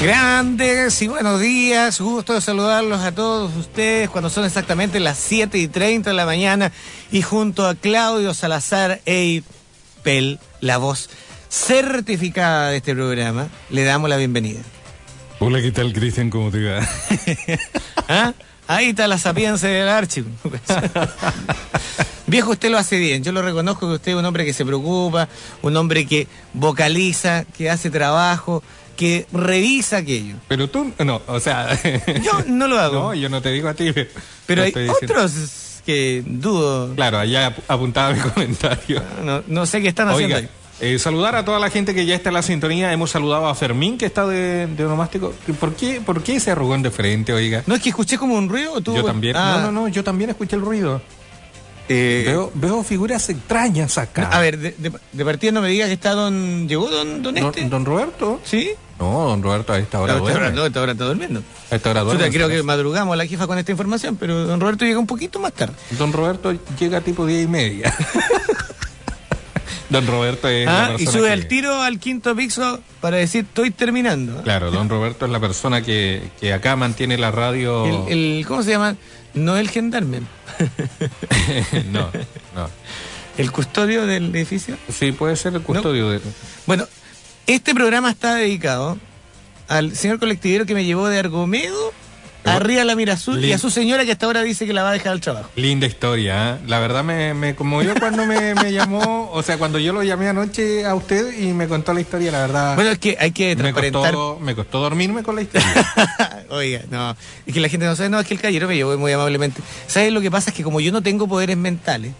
Grandes y buenos días, gusto de saludarlos a todos ustedes cuando son exactamente las 7 y 30 de la mañana y junto a Claudio Salazar Eipel, la voz certificada de este programa, le damos la bienvenida. Hola, ¿qué tal, Cristian? ¿Cómo te va? ¿Ah? Ahí está la sapiencia del archivo. Viejo, usted lo hace bien. Yo lo reconozco que usted es un hombre que se preocupa, un hombre que vocaliza, que hace trabajo, que revisa aquello. Pero tú, no, o sea... Yo no lo hago. No, yo no te digo a ti. Pero hay otros que dudo. Claro, allá apuntaba mi comentario. No, no sé qué están haciendo ahí. Eh, saludar a toda la gente que ya está en la sintonía. Hemos saludado a Fermín, que está de, de onomástico. ¿Por qué, ¿Por qué ese arrugón de frente, oiga? No, es que escuché como un ruido. ¿tú? Yo también. Ah. No, no, no, yo también escuché el ruido. Eh, veo, veo figuras extrañas acá. a ver, de, de, de partida no me digas que está don... ¿Llegó don, don este? ¿Don, don Roberto? ¿Sí? No, don Roberto a esta hora No, duerme. no, esta hora está durmiendo. A esta hora duerme. Creo que madrugamos a la jefa con esta información, pero don Roberto llega un poquito más tarde. Don Roberto llega tipo diez y media. don Roberto es la Ah, y sube que- al tiro al quinto piso para decir estoy terminando. Claro, don Roberto es la persona que, que acá mantiene la radio. El, el- ¿Cómo se llama? No el gendarme, no, no. el custodio del edificio. Sí, puede ser el custodio de. Bueno, este programa está dedicado al señor colectivero que me llevó de Argomedo a Ría La Mirazul y a su señora que hasta ahora dice que la va a dejar al trabajo. Linda historia, ¿eh? La verdad me, me conmovió cuando me, me llamó, o sea, cuando yo lo llamé anoche a usted y me contó la historia, la verdad. Bueno, es que hay que me transparentar. costó, me costó dormirme con la historia. Oiga, no, es que la gente no sabe, no, es que el caballero me llevó muy amablemente. ¿Sabes lo que pasa? Es que como yo no tengo poderes mentales,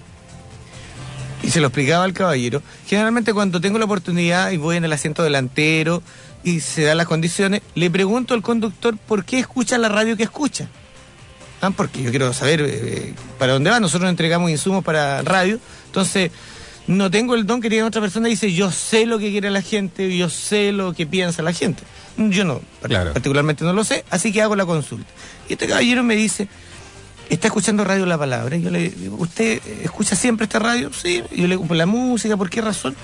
se lo explicaba al caballero, generalmente cuando tengo la oportunidad y voy en el asiento delantero y se dan las condiciones, le pregunto al conductor por qué escucha la radio que escucha. Ah, porque yo quiero saber eh, para dónde va. Nosotros entregamos insumos para radio, entonces no tengo el don que tiene otra persona y dice yo sé lo que quiere la gente, yo sé lo que piensa la gente. Yo no, Claro. particularmente no lo sé, así que hago la consulta. Y este caballero me dice, ¿está escuchando Radio La Palabra? Yo le digo, ¿usted escucha siempre esta radio? Sí. Y yo le digo, ¿por la música? ¿Por qué razón?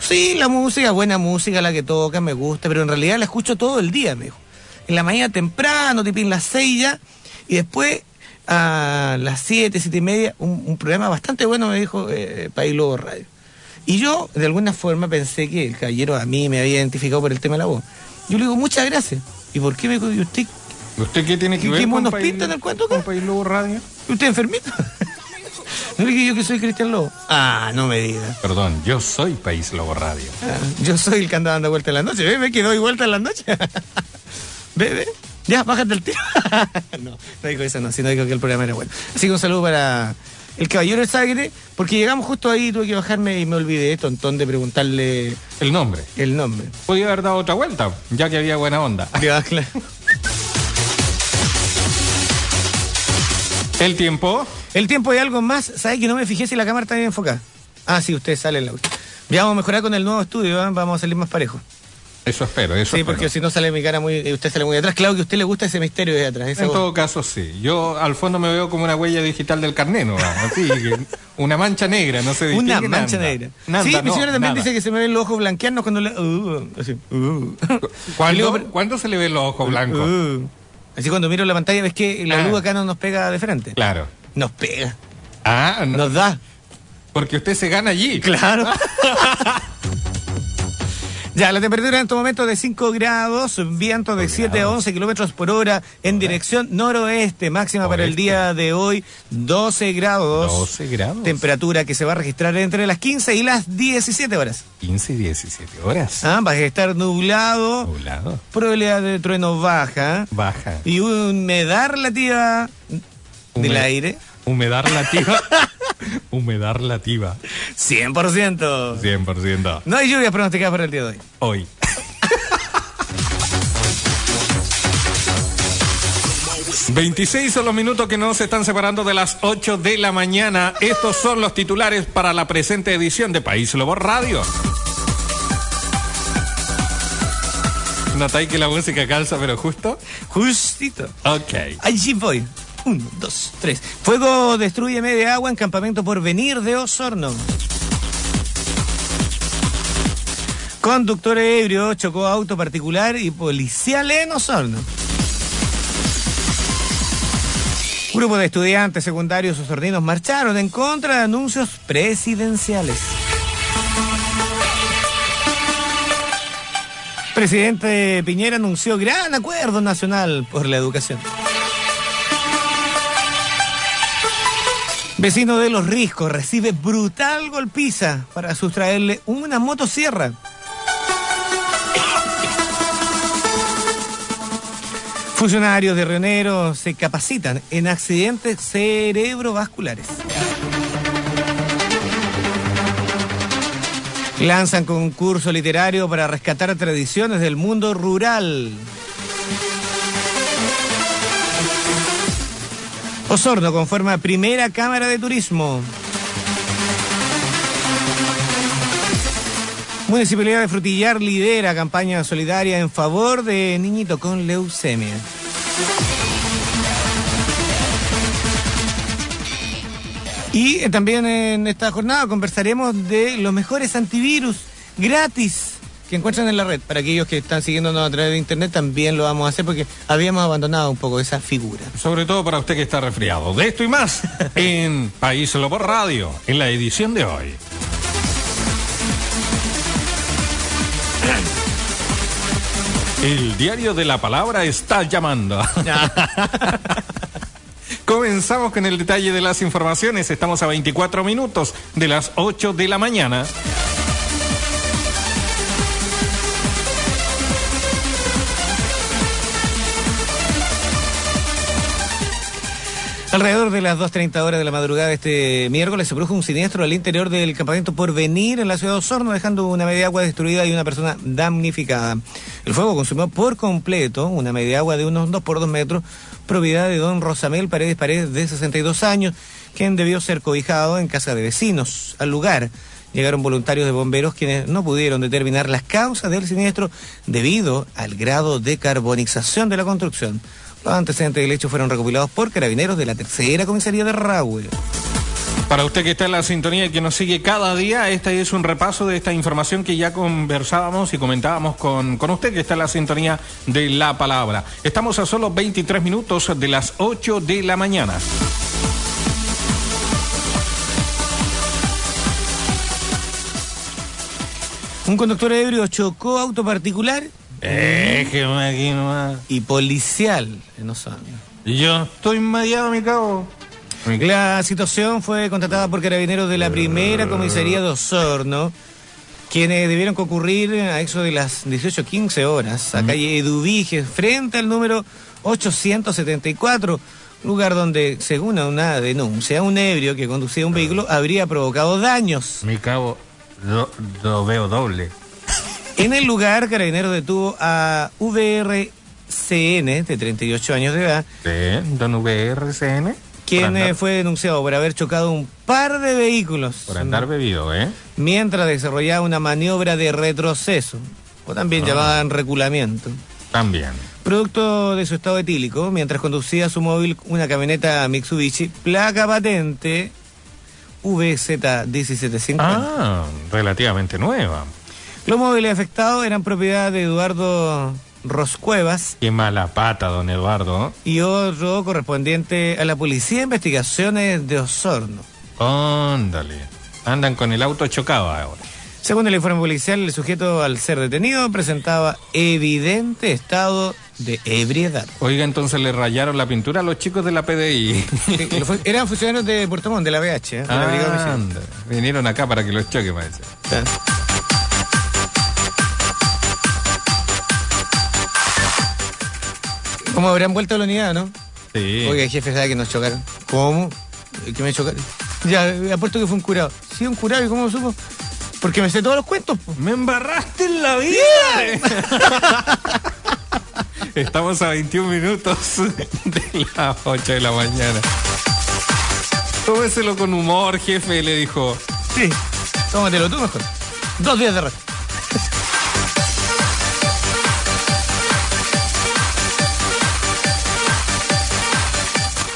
Sí, la música, buena música, la que toca, me gusta, pero en realidad la escucho todo el día, me dijo. En la mañana temprano, tipo en las seis ya, y después a las siete, siete y media, un, un programa bastante bueno, me dijo, eh, País Lobo Radio. Y yo, de alguna forma, pensé que el caballero a mí me había identificado por el tema de la voz. Yo le digo, muchas gracias. ¿Y por qué me dijo, ¿y usted, ¿Usted qué tiene que ¿Qué- ver qué con monos pintan el cuento País Lobo Radio? usted enfermito? No le dije yo que soy Cristian Lobo. Ah, no me diga. Perdón, yo soy País Lobo Radio. Ah, yo soy el que anda dando vueltas en la noche. ¿Ve? ¿Ve que doy vueltas en la noche? ¿Ve? ¿Ve? Ya, bájate el tiro. no, no digo eso, no, sino digo que el programa era bueno. Así que un saludo para el caballero del Sagre, porque llegamos justo ahí, tuve que bajarme y me olvidé, tontón, de preguntarle El nombre. el nombre. Podía haber dado otra vuelta, ya que había buena onda. Ya, claro. El tiempo. El tiempo de algo más, ¿sabe que no me fijé si la cámara está bien enfocada? Ah, sí, usted sale en la Ya vamos a mejorar con el nuevo estudio, ¿eh? vamos a salir más parejos. Eso espero, eso Sí, espero. porque si no sale mi cara muy. eh, Usted sale muy atrás. Claro que a usted le gusta ese misterio de atrás. En voz. todo caso, sí. Yo al fondo me veo como una huella digital del carnero. Así, que una mancha negra, no se distingue Una mancha nada. negra. Nada, sí, mi no, señora también nada. dice que se me ven los ojos blanquearnos cuando le. uh, así. uh. ¿Cuándo, Y se le ven los ojos blancos? uh. Así cuando miro la pantalla ves que la Ah. luz acá no nos pega de frente. Claro. Nos pega. Ah, no, Nos da. porque usted se gana allí. Claro. Ya, la temperatura en estos momentos de 5 grados, viento de 7 a 11 kilómetros por hora en dirección noroeste, máxima para el día de hoy 12 grados. 12 grados. Temperatura que se va a registrar entre las 15 y las 17 horas. 15 y 17 horas. Ah, va a estar nublado, Nublado. probabilidad de trueno baja Baja. y humedad relativa del aire Humedad relativa. Humedad relativa. 100%. 100%. No hay lluvias pronosticadas para el día de hoy. Hoy. 26 son los minutos que nos están separando de las 8 de la mañana. Estos son los titulares para la presente edición de País Lobo Radio. ¿Notáis que la música calza pero justo? Justito. Ok. Allí voy. Uno, dos, tres. Fuego destruye media agua en campamento por venir de Osorno. Conductor ebrio chocó auto particular y policial en Osorno. Grupo de estudiantes secundarios osorninos marcharon en contra de anuncios presidenciales. Presidente Piñera anunció gran acuerdo nacional por la educación. Vecino de Los Riscos recibe brutal golpiza para sustraerle una motosierra. Funcionarios de Rionero se capacitan en accidentes cerebrovasculares. Lanzan concurso literario para rescatar tradiciones del mundo rural. Osorno conforma primera Cámara de Turismo. Municipalidad de Frutillar lidera campaña solidaria en favor de niñito con leucemia. Y eh, también en esta jornada conversaremos de los mejores antivirus gratis que encuentran en la red. Para aquellos que están siguiéndonos a través de internet también lo vamos a hacer porque habíamos abandonado un poco esa figura. Sobre todo para usted que está resfriado. De esto y más en País Lobo Radio, en la edición de hoy. El diario de la palabra está llamando. Comenzamos con el detalle de las informaciones. Estamos a 24 minutos de las 8 de la mañana. Alrededor de las 2.30 horas de la madrugada de este miércoles se produjo un siniestro al interior del campamento por venir en la ciudad de Osorno, dejando una media agua destruida y una persona damnificada. El fuego consumió por completo una media agua de unos 2 por 2 metros, propiedad de don Rosamel Paredes Paredes, de 62 años, quien debió ser cobijado en casa de vecinos. Al lugar llegaron voluntarios de bomberos quienes no pudieron determinar las causas del siniestro debido al grado de carbonización de la construcción. Los antecedentes del hecho fueron recopilados por carabineros de la tercera comisaría de Rahue. Para usted que está en la sintonía y que nos sigue cada día, este es un repaso de esta información que ya conversábamos y comentábamos con, con usted que está en la sintonía de la palabra. Estamos a solo 23 minutos de las 8 de la mañana. Un conductor ebrio chocó auto particular Déjeme aquí nomás. y policial en Osorno. Yo estoy mareado, mi cabo. La situación fue contratada por carabineros de la primera comisaría de Osorno, quienes debieron concurrir a eso de las 18.15 horas a calle Eduviges, frente al número 874, lugar donde, según una denuncia, un ebrio que conducía un vehículo habría provocado daños. Mi cabo, lo, lo veo doble. En el lugar, Carabineros detuvo a VRCN, de 38 años de edad, Sí, don VRCN. quien eh, fue denunciado por haber chocado un par de vehículos por andar bebido, ¿eh? mientras desarrollaba una maniobra de retroceso, o también Ah. llamada en reculamiento. También. Producto de su estado etílico, mientras conducía su móvil una camioneta Mitsubishi, placa patente VZ1750. Ah, relativamente nueva. Los móviles afectados eran propiedad de Eduardo Roscuevas Qué mala pata, don Eduardo. y otro correspondiente a la Policía de Investigaciones de Osorno. Óndale. Andan con el auto chocado ahora. Según el informe policial, el sujeto al ser detenido presentaba evidente estado de ebriedad. Oiga, entonces le rayaron la pintura a los chicos de la PDI. Sí, Eran funcionarios de Puerto Montt, de la BH, ¿eh? de la Brigada. Vinieron acá para que los choque, parece. ¿Cómo habrán vuelto a la unidad, no? Sí. Oiga, jefe, ¿sabe que nos chocaron? ¿Cómo? ¿Que me chocaron? Ya, apuesto que fue un curado. Sí, un curado, ¿y cómo lo supo? Porque me sé todos los cuentos. po. Me embarraste en la vida. Estamos a 21 minutos de las 8 de la mañana. Tómeselo con humor, jefe, le dijo. Sí. Tómatelo tú mejor. Dos días de resto.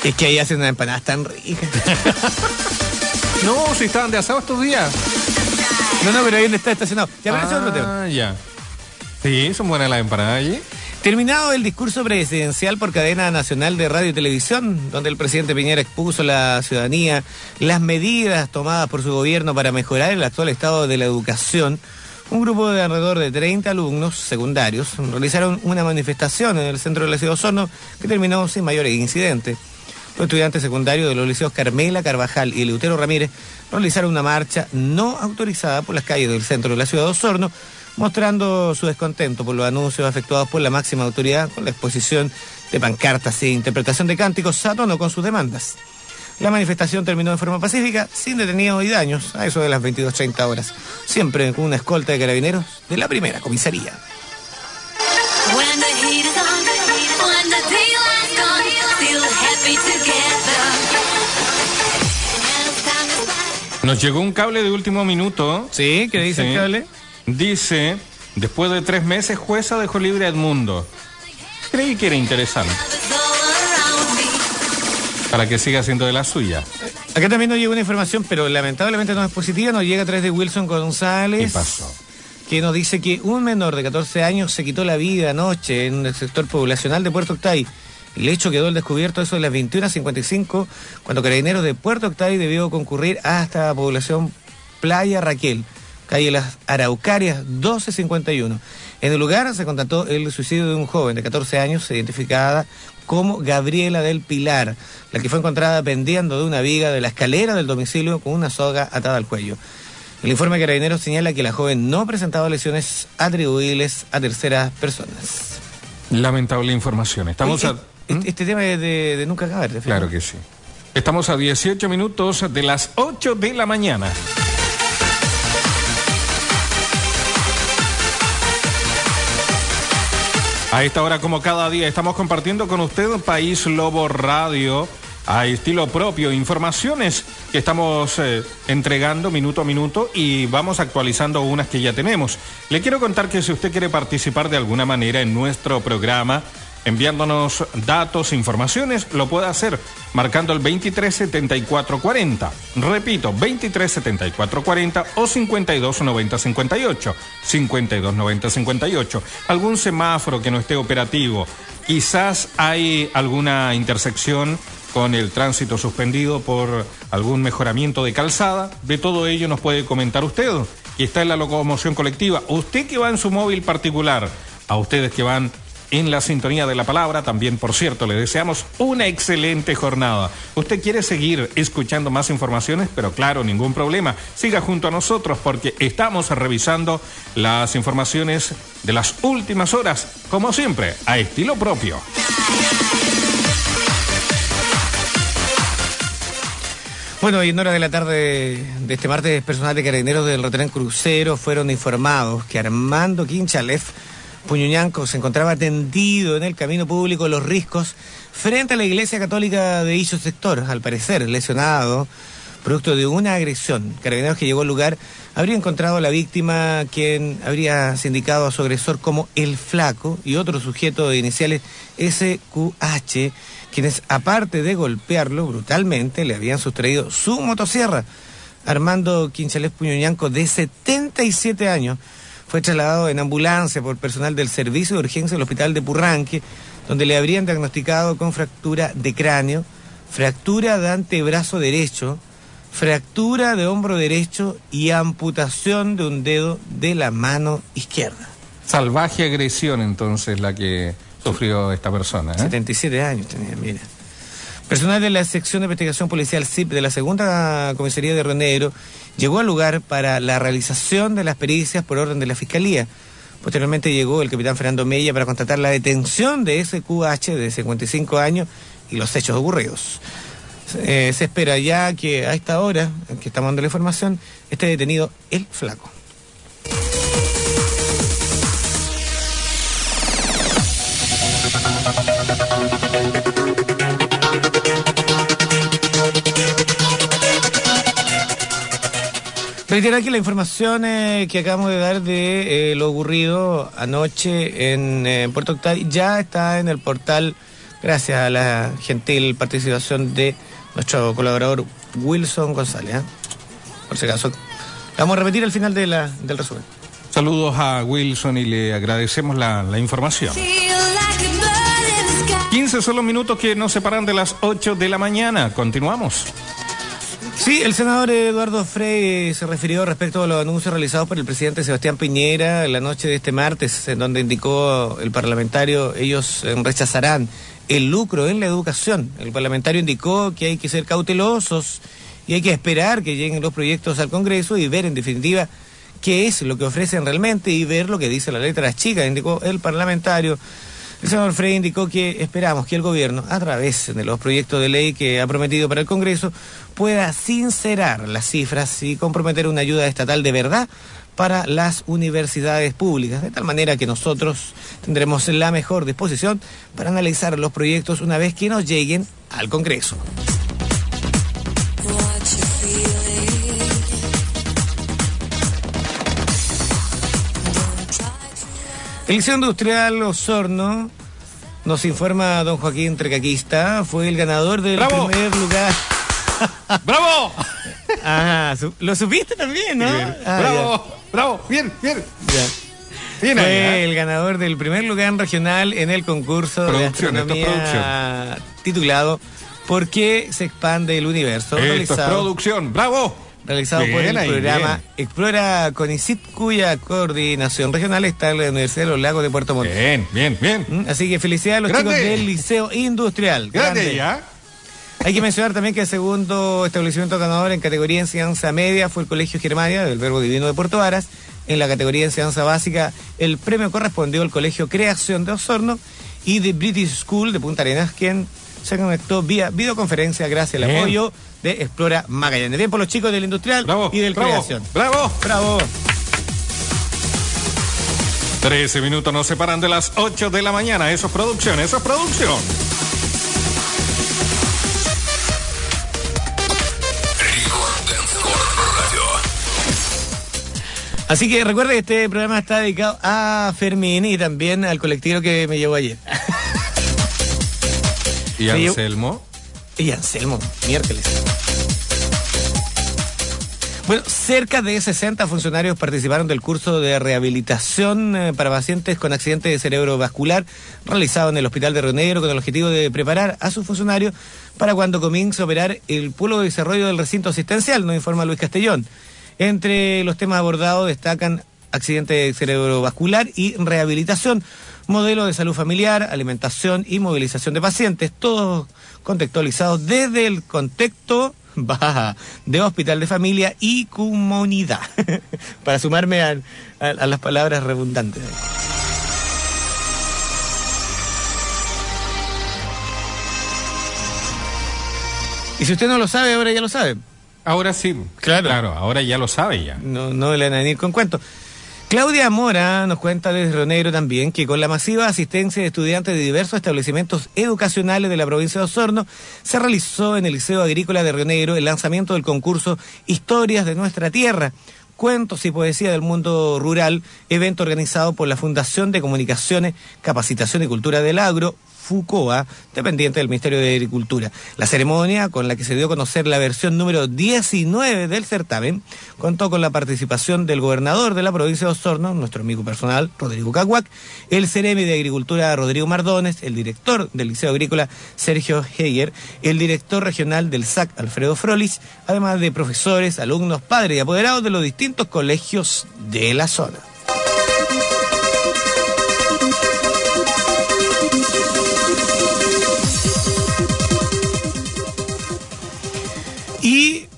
Es que ahí hacen unas empanadas tan ricas. No, si estaban de asado estos días. No, no, pero ahí donde está estacionado. Ya, pero ese otro tema. Ah, ya. Sí, son buenas las empanadas allí. Terminado el discurso presidencial por cadena nacional de radio y televisión, donde el presidente Piñera expuso a la ciudadanía las medidas tomadas por su gobierno para mejorar el actual estado de la educación, un grupo de alrededor de 30 alumnos secundarios realizaron una manifestación en el centro de la ciudad de Osorno que terminó sin mayores incidentes. Los estudiantes secundarios de los liceos Carmela, Carvajal y Leutero Ramírez realizaron una marcha no autorizada por las calles del centro de la ciudad de Osorno, mostrando su descontento por los anuncios efectuados por la máxima autoridad con la exposición de pancartas e interpretación de cánticos a tono con sus demandas. La manifestación terminó de forma pacífica, sin detenidos y daños, a eso de las 22.30 horas, siempre con una escolta de carabineros de la primera comisaría. Nos llegó un cable de último minuto. ¿Sí? ¿Qué dice Sí. el cable? Dice, después de tres meses, jueza dejó libre a Edmundo. Creí que era interesante, para que siga siendo de la suya. Acá también nos llegó una información, pero lamentablemente no es positiva, nos llega a través de Wilson González. ¿Qué pasó? que nos dice que un menor de 14 años se quitó la vida anoche en el sector poblacional de Puerto Octay. El hecho quedó al descubierto eso de las 21.55, cuando Carabineros de Puerto Octay debió concurrir hasta la población Playa Raquel, calle Las Araucarias 1251. En el lugar se constató el suicidio de un joven de 14 años, identificada como Gabriela del Pilar, la que fue encontrada pendiendo de una viga de la escalera del domicilio con una soga atada al cuello. El informe de Carabineros señala que la joven no presentaba lesiones atribuibles a terceras personas. Lamentable información. Estamos Oye, a... este, este tema es de, de nunca acabar. ¿te fijas? Claro que sí. Estamos a 18 minutos de las 8 de la mañana. A esta hora, como cada día, estamos compartiendo con usted País Lobo Radio a estilo propio, informaciones que estamos eh, entregando minuto a minuto y vamos actualizando unas que ya tenemos. Le quiero contar que si usted quiere participar de alguna manera en nuestro programa, enviándonos datos, informaciones, lo puede hacer marcando el 237440. Repito, 237440 o 529058. 529058. Algún semáforo que no esté operativo. Quizás hay alguna intersección con el tránsito suspendido por algún mejoramiento de calzada. De todo ello nos puede comentar usted. Y está en la locomoción colectiva. Usted que va en su móvil particular, a ustedes que van en la sintonía de la palabra. También, por cierto, le deseamos una excelente jornada. Usted quiere seguir escuchando más informaciones, pero claro, ningún problema. Siga junto a nosotros porque estamos revisando las informaciones de las últimas horas, como siempre, a estilo propio. Bueno, y en hora de la tarde de este martes, personal de carabineros del Reterán Crucero fueron informados que Armando Quinchalef Puñuñanco se encontraba tendido en el camino público Los Riscos frente a la iglesia católica de dicho sector, al parecer lesionado, producto de una agresión. Carabineros que llegó al lugar habría encontrado a la víctima, quien habría sindicado a su agresor como el flaco y otro sujeto de iniciales SQH, quienes aparte de golpearlo brutalmente le habían sustraído su motosierra. Armando Quinchalés Puñuñanco, de 77 años, fue trasladado en ambulancia por personal del Servicio de Urgencia del Hospital de Purranque, donde le habrían diagnosticado con fractura de cráneo, fractura de antebrazo derecho, fractura de hombro derecho y amputación de un dedo de la mano izquierda. Salvaje agresión, entonces, la que sufrió esta persona. ¿eh? 77 años tenía, mira. Personal de la sección de investigación policial CIP de la segunda comisaría de Río Negro llegó al lugar para la realización de las pericias por orden de la fiscalía. Posteriormente llegó el capitán Fernando Mella para constatar la detención de SQH de 55 años y los hechos ocurridos. Eh, se espera ya que a esta hora que estamos dando la información esté detenido el flaco. Reiterar que la información eh, que acabamos de dar de eh, lo ocurrido anoche en eh, Puerto Octay ya está en el portal gracias a la gentil participación de nuestro colaborador Wilson González. ¿eh? Por si acaso Vamos a repetir al final de la, del resumen. Saludos a Wilson y le agradecemos la, la información. Feel like a bird in the sky. 15 son los minutos que nos separan de las 8 de la mañana. Continuamos. Sí, el senador Eduardo Frey se refirió respecto a los anuncios realizados por el presidente Sebastián Piñera la noche de este martes, en donde indicó el parlamentario, ellos eh, rechazarán el lucro en la educación. El parlamentario indicó que hay que ser cautelosos y hay que esperar que lleguen los proyectos al Congreso y ver en definitiva qué es lo que ofrecen realmente y ver lo que dice la letra chica, indicó el parlamentario. El senador Frey indicó que esperamos que el gobierno, a través de los proyectos de ley que ha prometido para el Congreso, pueda sincerar las cifras y comprometer una ayuda estatal de verdad para las universidades públicas, de tal manera que nosotros tendremos la mejor disposición para analizar los proyectos una vez que nos lleguen al Congreso. What you feeling? Don't try to El Liceo Industrial Osorno, nos informa don Joaquín Trecaquista, fue el ganador del ¡Bravo! primer lugar. ¡Bravo! Su- lo supiste también, ¿no? Ah, ¡Bravo! ¡Bravo! Bien, bien. ya, Fue ¿eh? el ganador del primer lugar regional en el concurso Producción, de esto es astronomía titulado ¿Por qué se expande el universo? Esto es producción. ¡Bravo! realizado por el ahí, programa bien. Explora Conicit, cuya coordinación regional está en la Universidad de los Lagos de Puerto Montt. Bien, bien, bien. Así que felicidades a los Grande. chicos del Liceo Industrial. Grande Grande. ya. Hay que mencionar también que el segundo establecimiento ganador en categoría enseñanza media fue el Colegio Germania del Verbo Divino de Puerto Varas. En la categoría enseñanza básica, el premio correspondió al Colegio Creación de Osorno y de British School de Punta Arenas, quien se conectó vía videoconferencia gracias al Bien. apoyo de Explora Magallanes. Bien por los chicos del Industrial Bravo. y del bravo, Creación. Bravo. Bravo. 13 minutos nos separan de las 8 de la mañana. Eso es producción, eso es producción. Así que recuerda que este programa está dedicado a Fermín y también al colectivo que me llevó ayer. ¿Y Anselmo? Y Anselmo, miércoles. Bueno, cerca de 60 funcionarios participaron del curso de rehabilitación eh, para pacientes con accidente de cerebrovascular realizado en el Hospital de Río Negro con el objetivo de preparar a sus funcionarios para cuando comience a operar el polo de desarrollo del recinto asistencial, nos informa Luis Castellón. Entre los temas abordados destacan accidente cerebrovascular y rehabilitación, modelo de salud familiar, alimentación y movilización de pacientes, todos contextualizados desde el contexto bah, de hospital de familia y comunidad, para sumarme a- a las palabras redundantes. Y si usted no lo sabe, ahora ya lo sabe. Ahora sí. Claro. Claro, ahora ya lo sabe ya. No, no le van a venir con cuentos. Claudia Mora nos cuenta desde Río Negro también que con la masiva asistencia de estudiantes de diversos establecimientos educacionales de la provincia de Osorno, se realizó en el Liceo Agrícola de Río Negro el lanzamiento del concurso Historias de nuestra Tierra, cuentos y poesía del mundo rural, evento organizado por la Fundación de Comunicaciones, Capacitación y Cultura del Agro, FUCOA, dependiente del Ministerio de Agricultura. La ceremonia, con la que se dio a conocer la versión número 19 del certamen, contó con la participación del gobernador de la provincia de Osorno, nuestro amigo personal, Rodrigo Caguac, el Ceremi de Agricultura, Rodrigo Mardones, el director del Liceo Agrícola, Sergio Heger, el director regional del SAC, Alfredo Frolich, además de profesores, alumnos, padres y apoderados de los distintos colegios de la zona.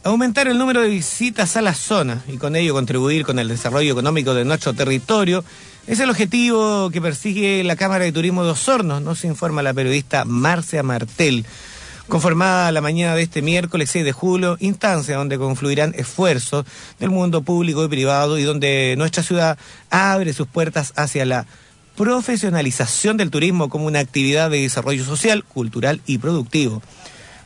Aumentar el número de visitas a la zona y con ello contribuir con el desarrollo económico de nuestro territorio es el objetivo que persigue la Cámara de Turismo de Osorno, nos informa la periodista Marcia Martel. Conformada la mañana de este miércoles 6 de julio, instancia donde confluirán esfuerzos del mundo público y privado y donde nuestra ciudad abre sus puertas hacia la profesionalización del turismo como una actividad de desarrollo social, cultural y productivo.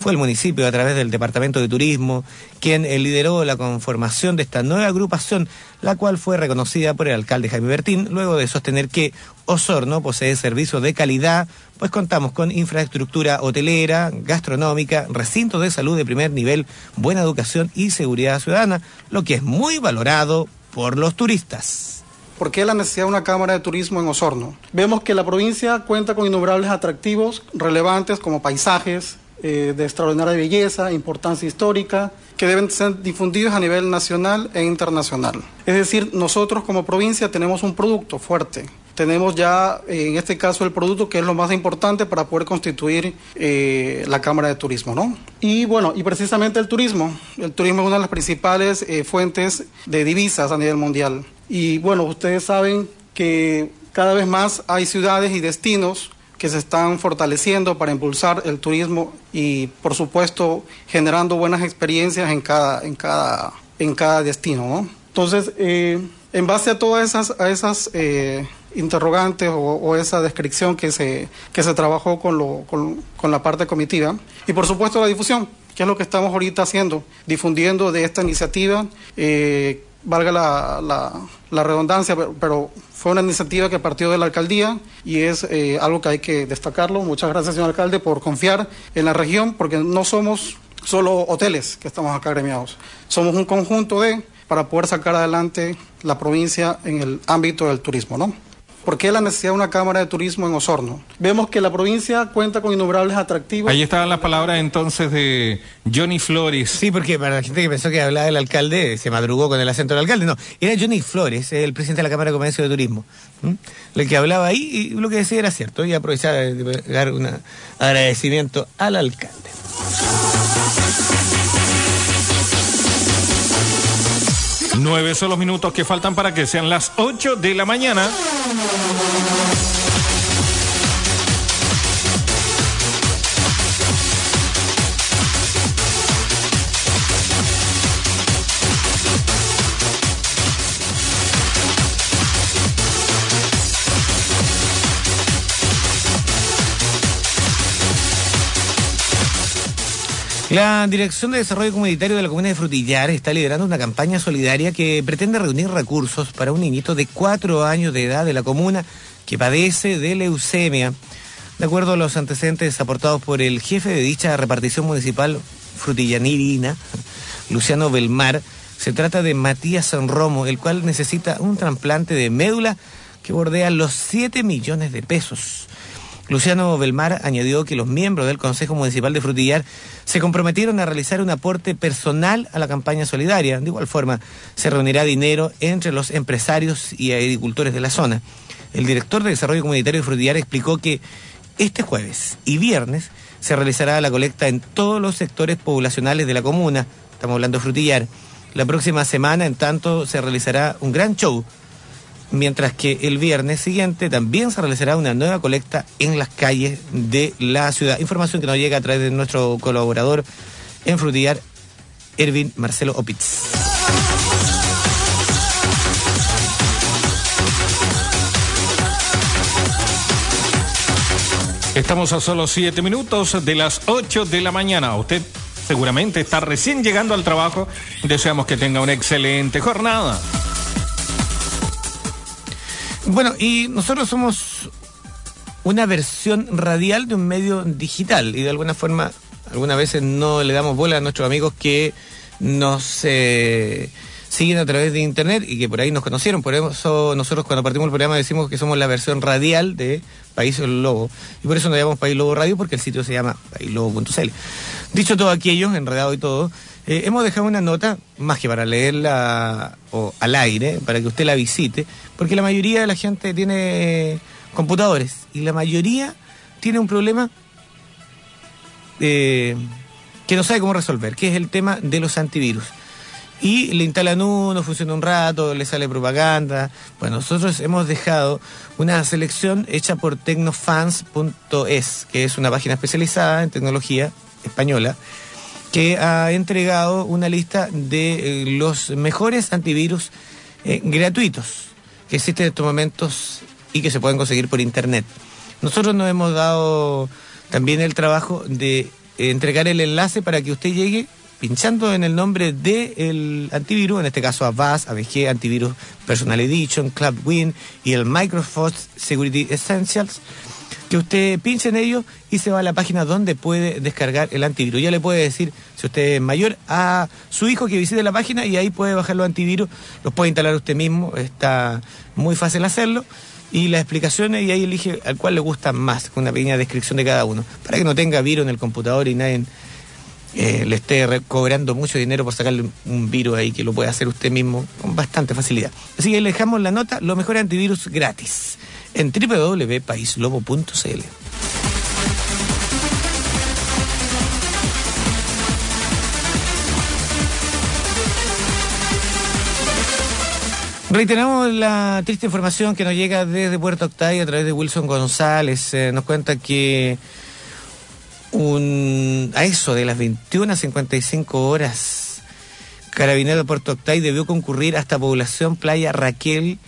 Fue el municipio, a través del Departamento de Turismo, quien eh, lideró la conformación de esta nueva agrupación, la cual fue reconocida por el alcalde Jaime Bertín, luego de sostener que Osorno posee servicios de calidad, pues contamos con infraestructura hotelera, gastronómica, recintos de salud de primer nivel, buena educación y seguridad ciudadana, lo que es muy valorado por los turistas. ¿Por qué la necesidad de una Cámara de Turismo en Osorno? Vemos que la provincia cuenta con innumerables atractivos relevantes como paisajes eh, de extraordinaria belleza, importancia histórica, que deben ser difundidos a nivel nacional e internacional. Es decir, nosotros como provincia tenemos un producto fuerte. Tenemos ya, eh, en este caso, el producto que es lo más importante para poder constituir eh, la Cámara de Turismo, ¿no? Y bueno, y precisamente el turismo. El turismo es una de las principales fuentes de divisas a nivel mundial. Y bueno, ustedes saben que cada vez más hay ciudades y destinos que se están fortaleciendo para impulsar el turismo y por supuesto generando buenas experiencias en cada, en cada, en cada destino. ¿no? Entonces, eh, en base a todas esas, a esas eh, interrogantes o, esa descripción que se, que se trabajó con, lo, con, con la parte comitiva y por supuesto la difusión, que es lo que estamos ahorita haciendo, difundiendo de esta iniciativa. Eh, valga la, la, la redundancia, pero, fue una iniciativa que partió de la alcaldía y es eh, algo que hay que destacarlo. Muchas gracias, señor alcalde, por confiar en la región, porque no somos solo hoteles que estamos acá gremiados, somos un conjunto de para poder sacar adelante la provincia en el ámbito del turismo, ¿no? ¿Por qué la necesidad de una Cámara de Turismo en Osorno? Vemos que la provincia cuenta con innumerables atractivos. Ahí estaban las palabras entonces de Johnny Flores. Sí, porque para la gente que pensó que hablaba del alcalde, se madrugó con el acento del alcalde. No, era Johnny Flores, el presidente de la Cámara de Comercio de Turismo. ¿Mm? El que hablaba ahí y lo que decía era cierto. Y aprovechar de dar un agradecimiento al alcalde. Nueve son los minutos que faltan para que sean las ocho de la mañana. La Dirección de Desarrollo Comunitario de la Comuna de Frutillar está liderando una campaña solidaria que pretende reunir recursos para un niñito de cuatro años de edad de la comuna que padece de leucemia. De acuerdo a los antecedentes aportados por el jefe de dicha repartición municipal frutillanirina, Luciano Belmar, se trata de Matías Sanromo, el cual necesita un trasplante de médula que bordea los 7 millones de pesos. Luciano Belmar añadió que los miembros del Consejo Municipal de Frutillar se comprometieron a realizar un aporte personal a la campaña solidaria. De igual forma, se reunirá dinero entre los empresarios y agricultores de la zona. El director de Desarrollo Comunitario de Frutillar explicó que este jueves y viernes se realizará la colecta en todos los sectores poblacionales de la comuna. Estamos hablando de Frutillar. La próxima semana, en tanto, se realizará un gran show mientras que el viernes siguiente también se realizará una nueva colecta en las calles de la ciudad. Información que nos llega a través de nuestro colaborador en Frutillar, Ervin Marcelo Opitz. Estamos a solo siete minutos de las ocho de la mañana. Usted seguramente está recién llegando al trabajo. Deseamos que tenga una excelente jornada. Bueno, y nosotros somos una versión radial de un medio digital y de alguna forma, algunas veces no le damos bola a nuestros amigos que nos eh, siguen a través de internet y que por ahí nos conocieron. Por eso nosotros cuando partimos el programa decimos que somos la versión radial de País Lobo. Y por eso nos llamamos País Lobo Radio porque el sitio se llama paislobo.cl. Dicho todo aquello, enredado y todo, eh, hemos dejado una nota, más que para leerla o al aire, para que usted la visite, porque la mayoría de la gente tiene computadores y la mayoría tiene un problema eh, que no sabe cómo resolver, que es el tema de los antivirus. Y le instalan uno, funciona un rato, le sale propaganda. Bueno, nosotros hemos dejado una selección hecha por tecnofans.es, que es una página especializada en tecnología española, que ha entregado una lista de eh, los mejores antivirus eh, gratuitos que existen en estos momentos y que se pueden conseguir por internet. Nosotros nos hemos dado también el trabajo de eh, entregar el enlace para que usted llegue pinchando en el nombre del antivirus, en este caso Avast, AVG, Antivirus Personal Edition, CloudWin y el Microsoft Security Essentials, que usted pinche en ellos y se va a la página donde puede descargar el antivirus. Ya le puede decir, si usted es mayor, a su hijo que visite la página y ahí puede bajar los antivirus, los puede instalar usted mismo, está muy fácil hacerlo. Y las explicaciones, y ahí elige al cual le gusta más, con una pequeña descripción de cada uno, para que no tenga virus en el computador y nadie eh, le esté cobrando mucho dinero por sacarle un virus ahí que lo puede hacer usted mismo con bastante facilidad. Así que le dejamos la nota, los mejores antivirus gratis, en www.paislobo.cl. Reiteramos la triste información que nos llega desde Puerto Octavio a través de Wilson González. Eh, nos cuenta que un, a eso de las 21.55 horas, Carabinero de Puerto Octay debió concurrir hasta población Playa Raquel,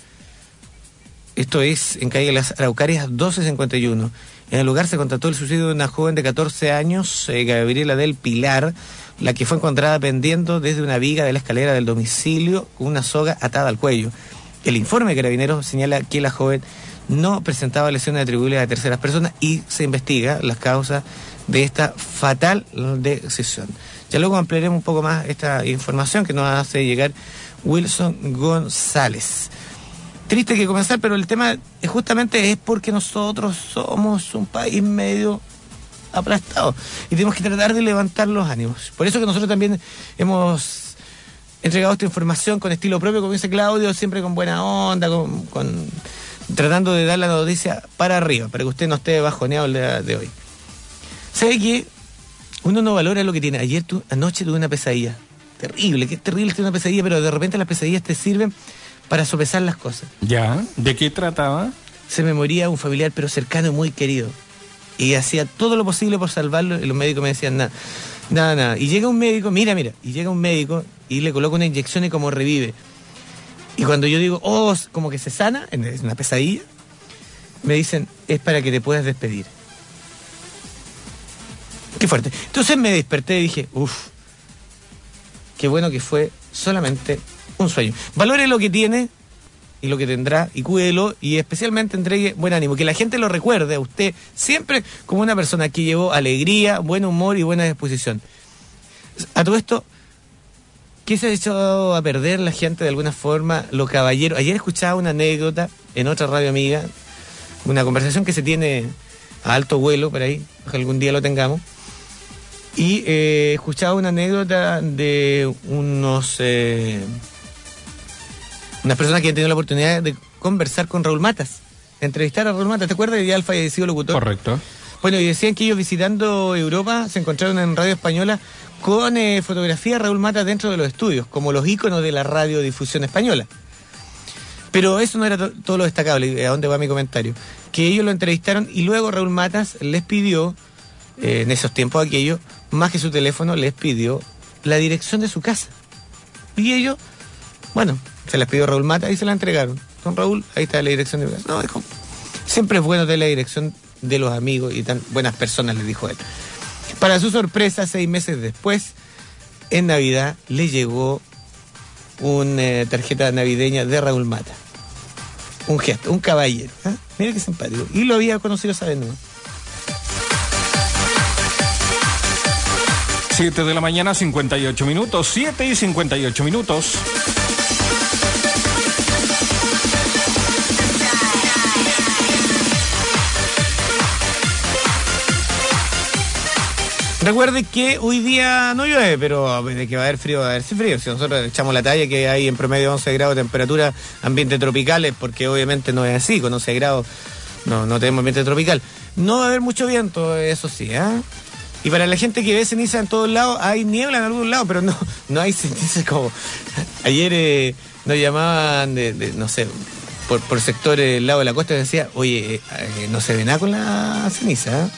esto es en calle Las Araucarias 1251. En el lugar se contrató el suicidio de una joven de 14 años, eh, Gabriela del Pilar, la que fue encontrada pendiendo desde una viga de la escalera del domicilio con una soga atada al cuello. El informe de Carabineros señala que la joven no presentaba lesiones atribuibles a terceras personas y se investiga las causas de esta fatal decisión. Ya luego ampliaremos un poco más esta información que nos hace llegar Wilson González. Triste que comenzar, pero el tema es justamente es porque nosotros somos un país medio aplastado y tenemos que tratar de levantar los ánimos. Por eso que nosotros también hemos entregado esta información con estilo propio, como dice Claudio, siempre con buena onda, con, con- tratando de dar la noticia para arriba, para que usted no esté bajoneado el día de hoy. ¿Sabe que uno no valora lo que tiene? Ayer, tu, anoche tuve una pesadilla. Terrible, que terrible tener una pesadilla, pero de repente las pesadillas te sirven para sopesar las cosas. ¿Ya? ¿De qué trataba? Se me moría un familiar, pero cercano y muy querido. Y hacía todo lo posible por salvarlo y los médicos me decían nada, nada, nada. Y llega un médico, mira, mira, y llega un médico y le coloca una inyección y como revive. Y cuando yo digo, oh, como que se sana, es una pesadilla, me dicen, es para que te puedas despedir. Qué fuerte. Entonces me desperté y dije, uff, qué bueno que fue solamente un sueño. Valore lo que tiene y lo que tendrá y cuídelo y especialmente entregue buen ánimo. Que la gente lo recuerde a usted siempre como una persona que llevó alegría, buen humor y buena disposición. A todo esto, ¿qué se ha echado a perder la gente de alguna forma? Los caballeros. Ayer escuchaba una anécdota en otra radio amiga, una conversación que se tiene a alto vuelo por ahí, algún día lo tengamos. Y eh, escuchaba una anécdota de unos eh, unas personas que han tenido la oportunidad de conversar con Raúl Matas, de entrevistar a Raúl Matas. ¿Te acuerdas de ya el fallecido locutor? Correcto. Bueno, y decían que ellos visitando Europa se encontraron en Radio Española con eh, fotografía de Raúl Matas dentro de los estudios, como los íconos de la radiodifusión española. Pero eso no era to- todo lo destacable, y a dónde va mi comentario. Que ellos lo entrevistaron y luego Raúl Matas les pidió, eh, en esos tiempos aquellos, más que su teléfono, les pidió la dirección de su casa. Y ellos, bueno, se las pidió Raúl Matas y se la entregaron. Don Raúl, ahí está la dirección de. No, dijo, siempre es bueno tener la dirección de los amigos y tan buenas personas, le dijo él. Para su sorpresa, seis meses después, en Navidad, le llegó una tarjeta navideña de Raúl Mata. Un gesto, un caballero. ¿ah? Mira qué simpático. Y lo había conocido esa vez, ¿no? 7 de la mañana, 58 minutos. 7 y 58 minutos. Recuerde que hoy día no llueve, pero de que va a haber frío, va a haber frío. Si nosotros echamos la talla que hay en promedio 11 grados de temperatura, ambiente tropicales, porque obviamente no es así, con 11 grados no, no tenemos ambiente tropical. No va a haber mucho viento, eso sí, ¿ah? Y para la gente que ve ceniza en todos lados, hay niebla en algún lado, pero no, no hay ceniza como... Ayer eh, nos llamaban de, no sé, por, por sector del lado de la costa y decía, oye, eh, no se ve nada con la ceniza.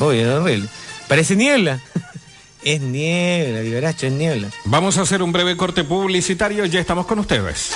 Oye, es horrible. Parece niebla. es niebla, vivaracho, es niebla. Vamos a hacer un breve corte publicitario. Ya estamos con ustedes.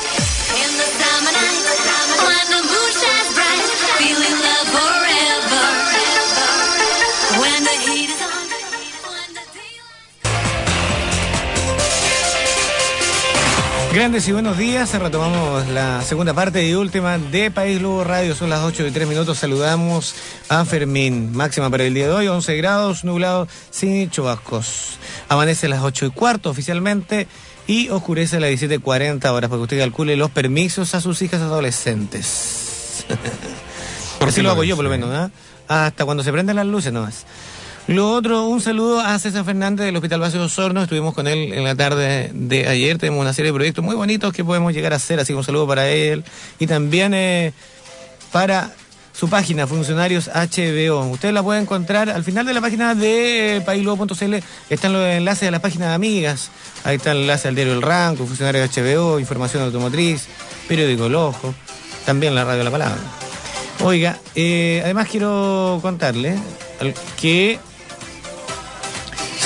Grandes y buenos días, retomamos la segunda parte y última de País Lugo Radio, son las 8 y 3 minutos, saludamos a Fermín, máxima para el día de hoy, 11 grados, nublado, sin chubascos. Amanece a las 8 y cuarto oficialmente y oscurece a las 17.40 horas para que usted calcule los permisos a sus hijas adolescentes. ¿Por Así lo hago yo por lo menos, ¿ah? Hasta cuando se prenden las luces nomás. Lo otro, un saludo a César Fernández del Hospital de Osorno. Estuvimos con él en la tarde de ayer. Tenemos una serie de proyectos muy bonitos que podemos llegar a hacer. Así que un saludo para él. Y también eh, para su página, Funcionarios HBO. Usted la puede encontrar al final de la página de eh, paisluego.cl. Están los enlaces a las páginas amigas. Ahí está el enlace al diario El Ranco, Funcionarios HBO, Información Automotriz, Periódico El Ojo. También la Radio La Palabra. Oiga, eh, además quiero contarle que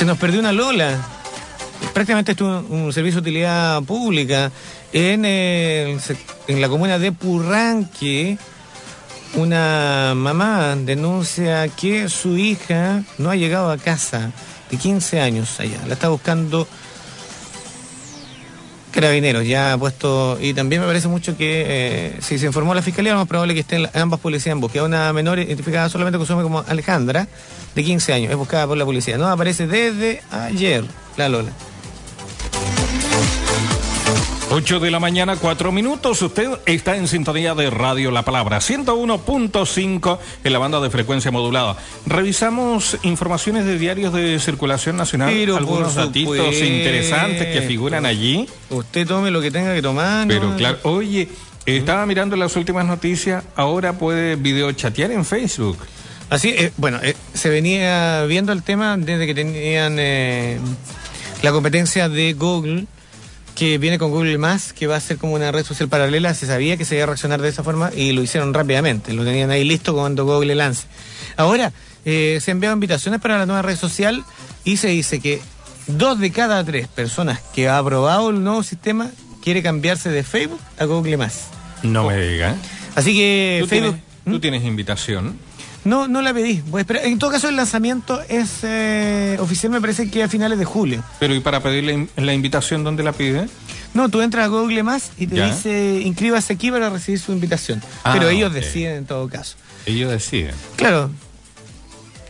se nos perdió una Lola. Prácticamente estuvo un, servicio de utilidad pública en, en la comuna de Purranque. Una mamá denuncia que su hija no ha llegado a casa de 15 años allá. La está buscando Carabineros ya ha puesto, y también me parece mucho que eh, si se informó la fiscalía, lo más probable que estén ambas policías en búsqueda. Una menor identificada solamente con su nombre como Alejandra, de 15 años, es buscada por la policía. No aparece desde ayer, la Lola. 8 de la mañana, 4 minutos. Usted está en sintonía de Radio La Palabra, 101.5 en la banda de frecuencia modulada. Revisamos informaciones de diarios de circulación nacional, Pero algunos datitos interesantes que figuran allí. Usted tome lo que tenga que tomar. ¿no? Pero claro, oye, estaba mirando las últimas noticias, ahora puede videochatear en Facebook. Así, eh, bueno, eh, se venía viendo el tema desde que tenían eh, la competencia de Google, que viene con Google Más, que va a ser como una red social paralela. Se sabía que se iba a reaccionar de esa forma y lo hicieron rápidamente. Lo tenían ahí listo cuando Google lance. Ahora, eh, se han enviado invitaciones para la nueva red social y se dice que dos de cada tres personas que ha aprobado el nuevo sistema quiere cambiarse de Facebook a Google Más. No me diga. Así que ¿Tú, Facebook... tienes, tú ¿Mm? tienes invitación. No, no la pedí. Esperar. En todo caso, el lanzamiento es eh, oficial, me parece que a finales de julio. Pero ¿y para pedirle la invitación dónde la pide? No, tú entras a Google Más y te Ya. dice inscríbase aquí para recibir su invitación. Ah, Pero ellos deciden en todo caso. Ellos deciden. Claro.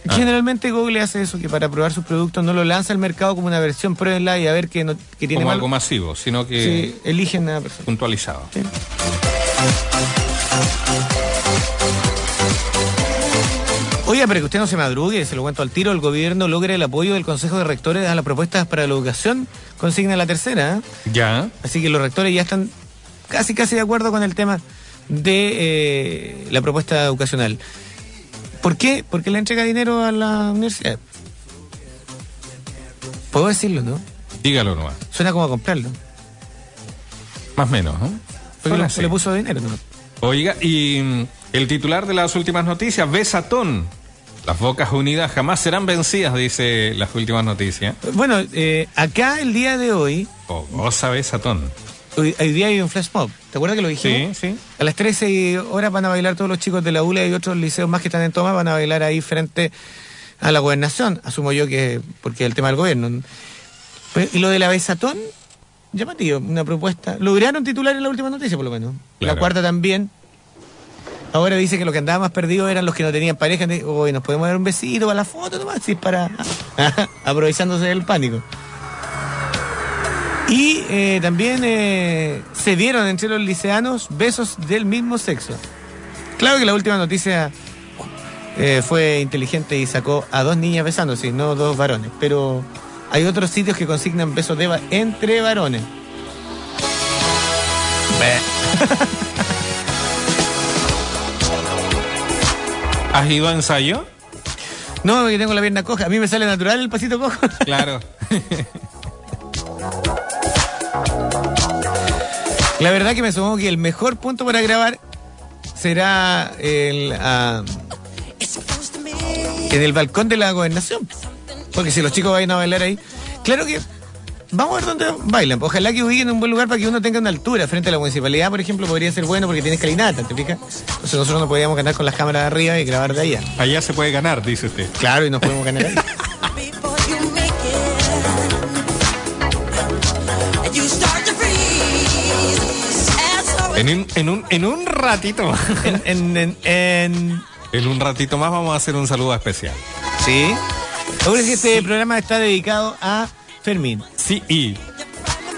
Ah. Generalmente Google hace eso, que para probar sus productos no lo lanza al mercado como una versión, pruébenla y a ver que, no, que tiene Como mal. algo masivo, sino que Sí, eligen a la persona. puntualizado. Sí. Oiga, pero que usted no se madrugue, se lo cuento al tiro, el gobierno logra el apoyo del Consejo de Rectores a las propuestas para la educación, consigna la tercera, ¿eh? Ya. así que los rectores ya están casi casi de acuerdo con el tema de eh, la propuesta educacional. ¿Por qué? Porque le entrega dinero a la universidad. Puedo decirlo, ¿no? Dígalo nomás. Suena como a comprarlo. Más o menos, ¿no? Le, así. le puso dinero, ¿no? Oiga, y mm, el titular de las últimas noticias, Besatón. Las bocas unidas jamás serán vencidas, dice las últimas noticias. Bueno, eh, acá el día de hoy, Oh, goza Besatón. hoy, hoy día hay un flash mob. ¿Te acuerdas que lo dijimos? Sí, sí. A las 13 horas van a bailar todos los chicos de la ULA y otros liceos más que están en toma, van a bailar ahí frente a la gobernación. Asumo yo que porque es el tema del gobierno. Y lo de la besatón, llamativo, una propuesta. Lograron titular en la última noticia, por lo menos. Claro. La cuarta también. Ahora dice que lo que andaba más perdido eran los que no tenían pareja. Hoy nos podemos dar un besito para la foto nomás, sí, para aprovechándose del pánico. Y eh, también eh, se dieron entre los liceanos besos del mismo sexo. Claro que la última noticia eh, fue inteligente y sacó a dos niñas besándose, no dos varones. Pero hay otros sitios que consignan besos de va- entre varones. ¿Has ido a ensayo? No, porque tengo la pierna coja. A mí me sale natural el pasito cojo. Claro. La verdad que me supongo que el mejor punto para grabar será el, ah, en el balcón de la gobernación. Porque si los chicos vayan a bailar ahí, claro que vamos a ver dónde bailan. Ojalá que ubiquen un buen lugar para que uno tenga una altura. Frente a la municipalidad, por ejemplo, podría ser bueno porque tiene escalinata, ¿te fijas? Entonces nosotros nos podríamos ganar con las cámaras de arriba y grabar de allá. Allá se puede ganar, dice usted. Claro, y nos podemos ganar ahí. En un, en un, en un ratito más. En, en, en, en- En un ratito más vamos a hacer un saludo especial. Sí. Ahora que este programa está dedicado a Fermín. Sí, y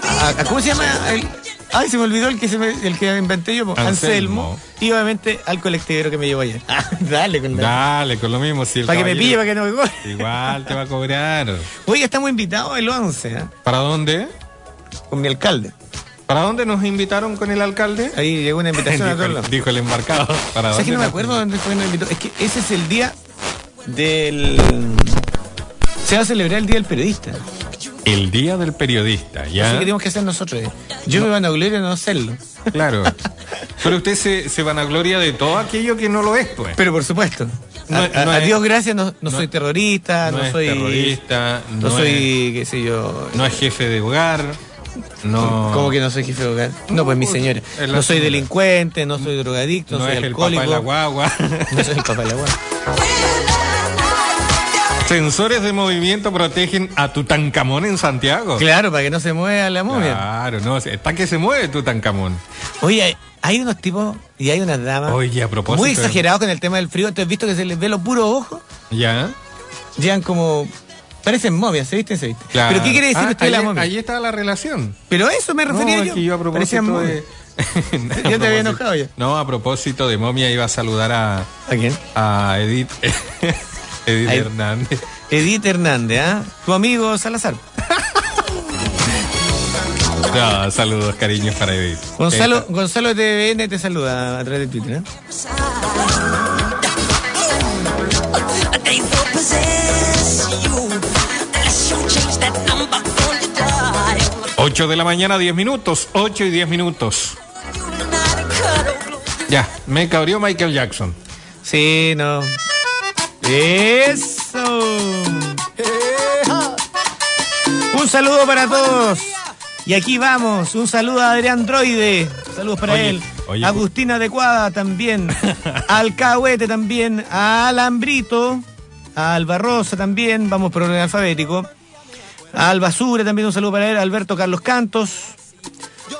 A- a- ¿Cómo se llama? El- ay, se me olvidó el que, se me- el que inventé yo. Anselmo. Anselmo. Y obviamente al colectivero que me llevó ayer. Ah, dale con la... dale, con lo mismo. Si el Para que me pille, para que no me cobre. Igual te va a cobrar. Oiga, estamos invitados el 11, ¿eh? ¿Para dónde? Con mi alcalde. ¿Para dónde nos invitaron con el alcalde? Ahí llegó una invitación a dijo, todos el, lados. dijo el embarcado. ¿Para ¿Sabes que dónde no me acuerdo dónde fue nos invitó? Es que ese es el día del... Se va a celebrar el Día del Periodista. El día del periodista, Así ¿ya? que tenemos que hacer nosotros. eh. Yo me van a gloria de no hacerlo. Claro. Pero usted se, se vanagloria de todo aquello que no lo es, pues. Pero por supuesto. No- a, no a es- Dios gracias, no, no no- soy terrorista, no, no soy... terrorista, No, no soy, qué sé yo... No es jefe de hogar, no... ¿Cómo que no soy jefe de hogar? No, pues mi señora. No soy delincuente, no soy drogadicto, no, no soy es el alcohólico. papá de la guagua. No soy el papá de la guagua. Sensores de movimiento protegen a Tutankamón en Santiago. Claro, para que no se mueva la momia. Claro, no, está que se mueve Tutankamón. Oye, hay- unos tipos y hay unas damas Oye, a propósito muy exagerados con el tema del frío. ¿Te has visto que se les ve los puros ojos? ¿Ya? Llegan como... Parecen momias, ¿se viste? ¿Se viste? Claro. ¿Pero qué quiere decir Ah, usted de la ahí- momia? Ahí está la relación. Pero a eso me refería no, yo. es que yo a propósito. Ya te había enojado ya. No, a propósito de momia iba a saludar a, ¿A quién? a Edith, Edith Hernández. Edith Hernández, ¿ah? Tu amigo Salazar. No, saludos, cariños para Edith. Gonzalo, Gonzalo TVN te saluda a través de Twitter, ¿eh? 8 de la mañana, 10 minutos. 8 y 10 minutos. Ya, me cabrió Michael Jackson. Sí, no. Eso. Un saludo para todos. Y aquí vamos. Un saludo a Adrián Droide. Saludos para Oye, él. oye, Agustina Adecuada también. al Cahuete también. A Alambrito. A Alba Rosa también. Vamos por orden alfabético. A Alba Sure también un saludo para él. Alberto Carlos Cantos.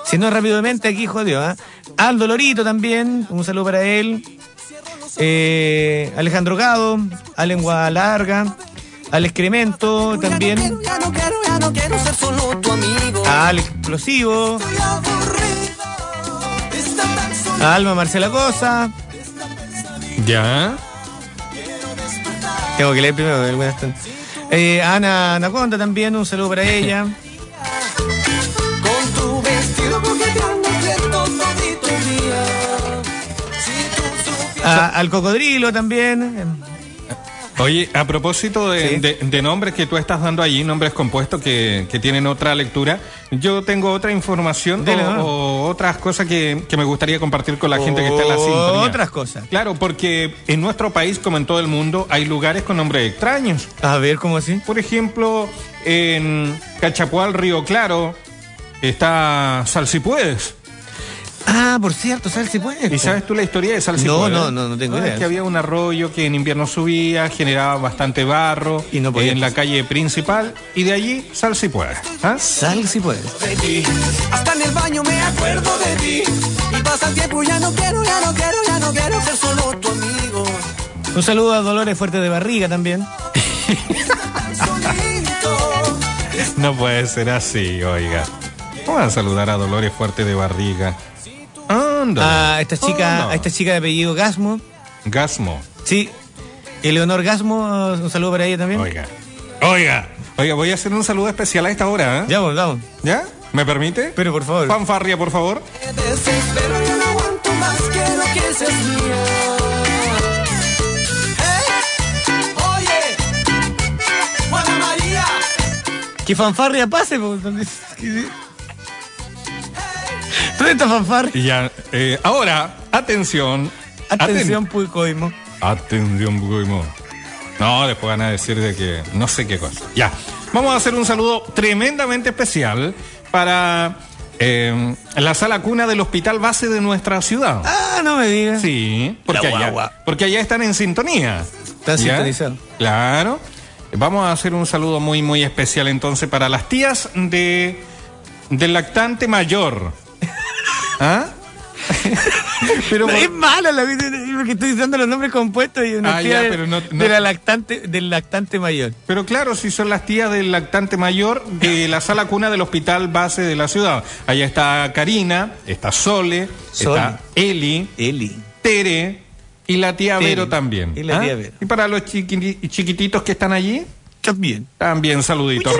Si no rápidamente aquí jodió, ¿ah? Aldo Lorito también, un saludo para él. Eh, Alejandro Gado, también, a Alex Explosivo, Estoy aburrido. Está tan solo. a Alma Marcela Cosa. ¿Ya? Tengo que leer primero, Eh, Ana Anaconda también, un saludo para ella. A- al Cocodrilo también. Oye, a propósito de, Sí. de- de nombres que tú estás dando allí, nombres compuestos que, que tienen otra lectura, yo tengo otra información Dele, o, ¿no? o otras cosas que, que me gustaría compartir con la gente que está en la sintonía. Otras cosas. Claro, porque en nuestro país, como en todo el mundo, hay lugares con nombres extraños. A ver, ¿cómo así? Por ejemplo, en Cachapual, Río Claro, está Salsipuedes. Ah, por cierto, ¿sabes si puede? ¿Y sabes tú la historia de Salsipuedes? No, no, no, no tengo Ah, idea. Es que había un arroyo que en invierno subía, generaba bastante barro Y no podía en la calle principal y de allí Salsipuedes. ¿Ah? Sal si puedes. de ti. Hasta en el baño me acuerdo de ti. Y pasa el tiempo, ya no quiero, ya no quiero, ya no quiero ser solo tu amigo. Un saludo a Dolores Fuerte de Barriga también. No puede ser así, oiga. Vamos a saludar a Dolores Fuerte de Barriga. A esta chica, a esta chica de apellido Gasmo. Gasmo. Sí. Eleonor Gasmo, un saludo para ella también. Oiga. Oiga. Oiga, voy a hacer un saludo especial a esta hora, ¿eh? Ya, vamos, vamos. ¿Ya? ¿Me permite? Pero por favor. Fanfarria, por favor. Desespero, ya no aguanto más que lo que es es mía. ¡Eh! Oye, Juana María. Que fanfarria pase. po. ¿Dónde que- ¿Dónde está fanfarria? Y ya. eh, ahora, atención. Atención, Puicoimo. Atención, Bugoimo. No, después van a decir de que no sé qué cosa. Ya. Vamos a hacer un saludo tremendamente especial para eh, la sala cuna del hospital base de nuestra ciudad. Ah, no me digas. Sí, porque La allá, porque allá están en sintonía. Están sintonizados. Claro. Vamos a hacer un saludo muy, muy especial entonces para las tías de del lactante mayor. ¿Ah? Pero es mala la vida porque estoy dando los nombres compuestos y una Ah, tía ya, de, pero no- no- de la lactante, del lactante mayor. Pero claro, si son las tías del lactante mayor de la sala cuna del hospital base de la ciudad. Allá está Karina, está Sole, está Eli, Eli. Tere y la tía Tere. Vero también. Y la ¿Ah? tía Vero. Y para los chiqui- chiquititos que están allí, También. también saluditos.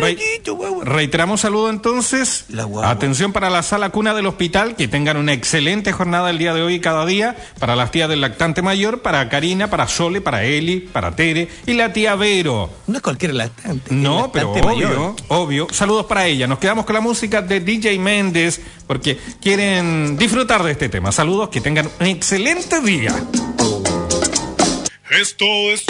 Guagua. Reiteramos saludo entonces. La. Atención para la sala cuna del hospital, que tengan una excelente jornada el día de hoy y cada día. Para las tías del lactante mayor, para Karina, para Sole, para Eli, para Tere y la tía Vero. No es cualquier lactante. No, pero obvio, mayor. obvio. Saludos para ella. Nos quedamos con la música de DJ Méndez porque quieren disfrutar de este tema. Saludos, que tengan un excelente día. Esto es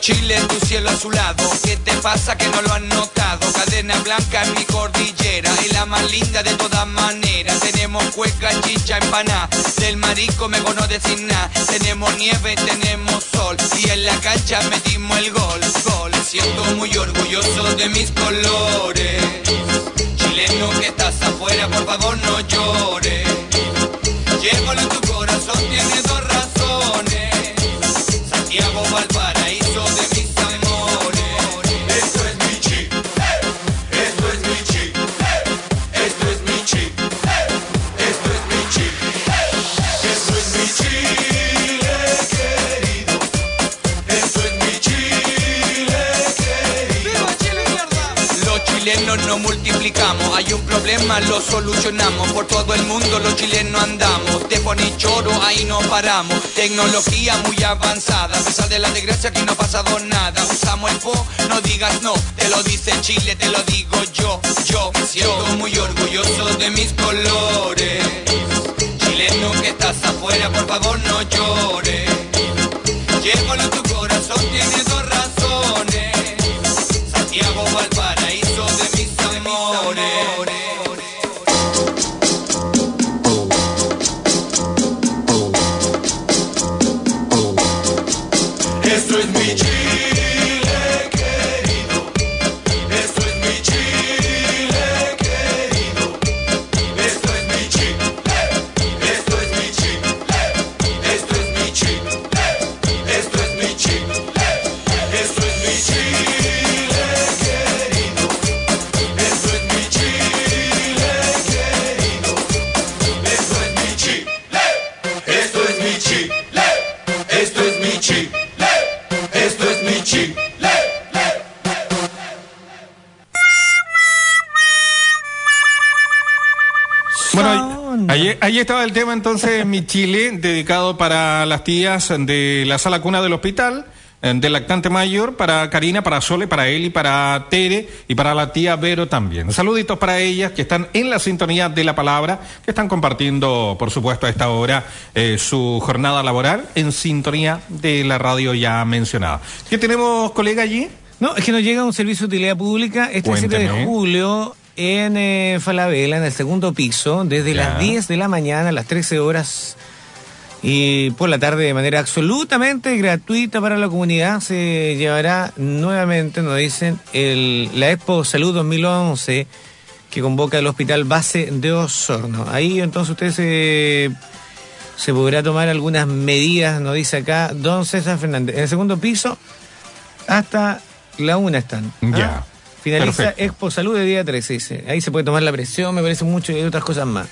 Chile en tu cielo azulado. ¿Qué te pasa que no lo han notado? Cadena blanca en mi cordillera. Y la más linda de todas maneras. Tenemos cueca, chicha, empaná. Del marico me cono decir nada. Tenemos nieve, tenemos sol. Y en la cancha metimos el gol. Gol. Siento muy orgulloso de mis colores. Chileno que estás afuera, por favor no llores. Llévalo en tu corazón, tiene dos razones. Santiago Valparaíso hay un problema, lo solucionamos. Por todo el mundo los chilenos andamos, de y choro ahí no paramos. Tecnología muy avanzada, a pesar de la desgracia aquí no ha pasado nada. Usamos el po, no digas no, te lo dice Chile, te lo digo yo. Yo me siento muy orgulloso de mis colores. Chileno que estás afuera, por favor no llores. Ahí, estaba el tema entonces Mi Chile, dedicado para las tías de la sala cuna del hospital, eh, del lactante mayor, para Karina, para Sole, para Eli, para Tere y para la tía Vero también. Saluditos para ellas que están en la sintonía de la palabra, que están compartiendo, por supuesto, a esta hora eh, su jornada laboral en sintonía de la radio ya mencionada. ¿Qué tenemos, colega, allí? No, es que nos llega un servicio de utilidad pública este 7 de julio en eh, Falabella, en el segundo piso, desde Ya. las 10 de la mañana a las 13 horas y por la tarde de manera absolutamente gratuita para la comunidad se llevará nuevamente, nos dicen, el, la Expo Salud 2011 que convoca el Hospital Base de Osorno. Ahí entonces usted se, se podrá tomar algunas medidas, nos dice acá don César Fernández. En el segundo piso hasta la una están. ¿ah? Ya. Finaliza Perfecto. Expo Salud de día 13, dice. Ahí se puede tomar la presión, me parece mucho, y otras cosas más.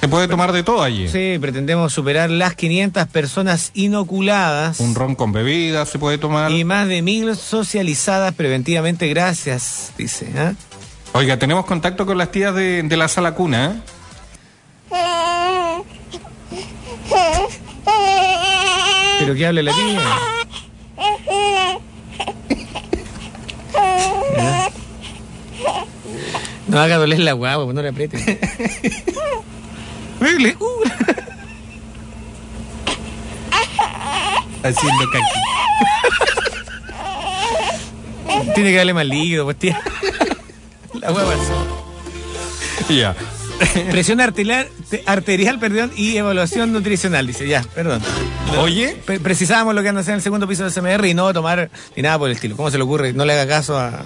Se puede tomar de todo allí. Sí, pretendemos superar las 500 personas inoculadas Un ron con bebida se puede tomar. y más de mil socializadas preventivamente. Gracias, dice. ¿ah? Oiga, tenemos contacto con las tías de, de la sala cuna, ¿eh? Pero que hable la tía. ¿Ya? No haga doler la guagua, pues no le apriete. Haciendo caqui. Tiene que darle más líquido, pues tía. La guagua. Ya. Presión arterial, te- arterial, perdón, y evaluación nutricional, dice. Ya, perdón. Oye, Pre- precisábamos lo que anda a hacer en el segundo piso del CMR y no tomar ni nada por el estilo. ¿Cómo se le ocurre? No le haga caso a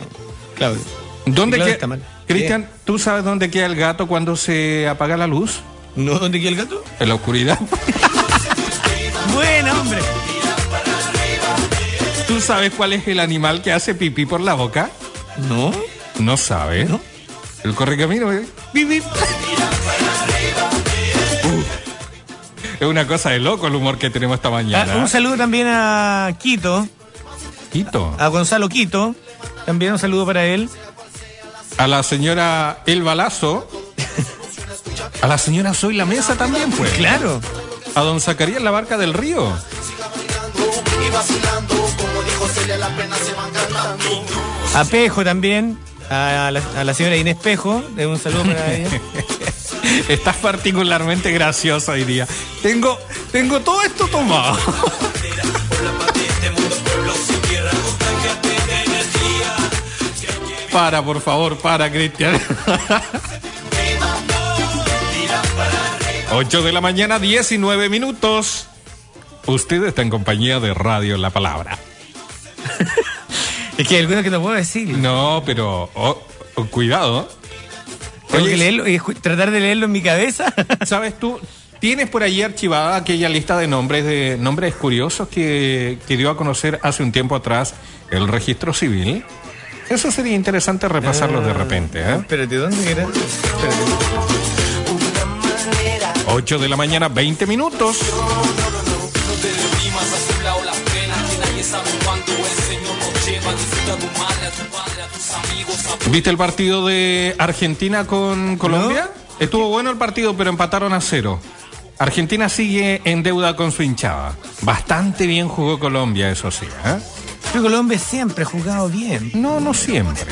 Claudio. ¿Dónde queda? Cristian, ¿tú sabes dónde queda el gato cuando se apaga la luz? ¿No? ¿Dónde queda el gato? En la oscuridad. Bueno, hombre. ¿Tú sabes cuál es el animal que hace pipí por la boca? ¿No? No sabes. No. El correcamino. ¿eh? Bip, bip. Uh. Es una cosa de loco el humor que tenemos esta mañana. Ah, un saludo también a Quito, Quito. a Gonzalo Quito. También un saludo para él. A la señora El Balazo. A la señora Soy la Mesa también, pues. Claro. A don Zacarías La Barca del Río. A Pejo también. A la, a la señora Inés Pejo. eh, Un saludo para ella. Estás particularmente graciosa hoy día. Tengo, tengo todo esto tomado. Para, por favor, para, Cristian. 8 de la mañana, 19 minutos. Usted está en compañía de Radio La Palabra. Es que hay algunos que no puedo decir. No, pero oh, oh, cuidado. Tengo Oye, que leerlo y escu- tratar de leerlo en mi cabeza. ¿Sabes tú? ¿Tienes por ahí archivada aquella lista de nombres de nombres curiosos que, que dio a conocer hace un tiempo atrás el registro civil? Eso sería interesante repasarlo de repente. ¿eh? Espérate, ¿dónde era? Espérate. 8 de la mañana, 20 minutos. ¿Viste el partido de Argentina con Colombia? Estuvo bueno el partido, pero empataron a cero. Argentina sigue en deuda con su hinchada. Bastante bien jugó Colombia, eso sí. ¿eh? Pero Colombia siempre ha jugado bien. No, no siempre.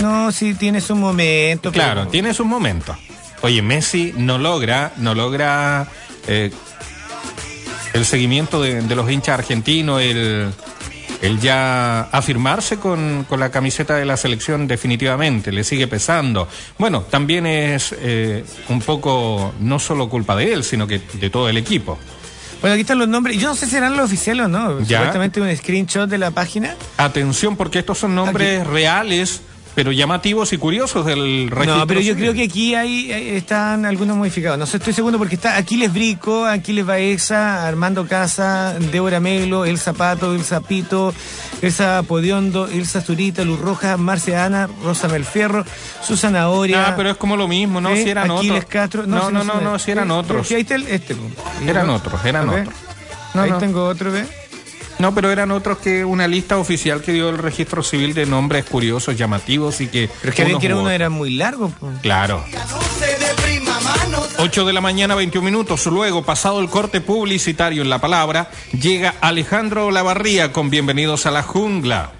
No, sí tiene su momento. pero- Claro, tiene sus momentos. Oye, Messi no logra, no logra eh, el seguimiento de, de los hinchas argentinos, el, el ya afirmarse con, con la camiseta de la selección definitivamente, le sigue pesando. Bueno, también es eh, un poco no solo culpa de él, sino que de todo el equipo. Bueno, aquí están los nombres. Yo no sé si serán los oficiales o no. Ya. Supuestamente un screenshot de la página. Atención, porque estos son nombres reales, pero llamativos y curiosos del registro. No, pero yo creo que aquí hay, hay- están algunos modificados. No sé, estoy seguro porque está Aquiles Brico, Aquiles Baeza, Armando Casa, Débora Melo, El Zapato, El Zapito, Elsa Podiondo, Elsa Zurita, Luz Roja, Marcia Ana, Rosa Melfierro, Susana Oria. Ah, pero es como lo mismo, ¿no? ¿eh? Si eran Aquiles otros. Castro. No, no, no, no, estos. si eran Sí, otros. sí, ahí está el, este. Y Eran no- otros, eran ver. otros. No, ahí no. tengo otro, ¿ves? No, pero eran otros que una lista oficial que dio el registro civil de nombres curiosos, llamativos y que. Pero es que era uno era muy largo. po. Claro. 8 de la mañana, 21 minutos. Luego, pasado el corte publicitario en la palabra, llega Alejandro Lavarría con Bienvenidos a la Jungla.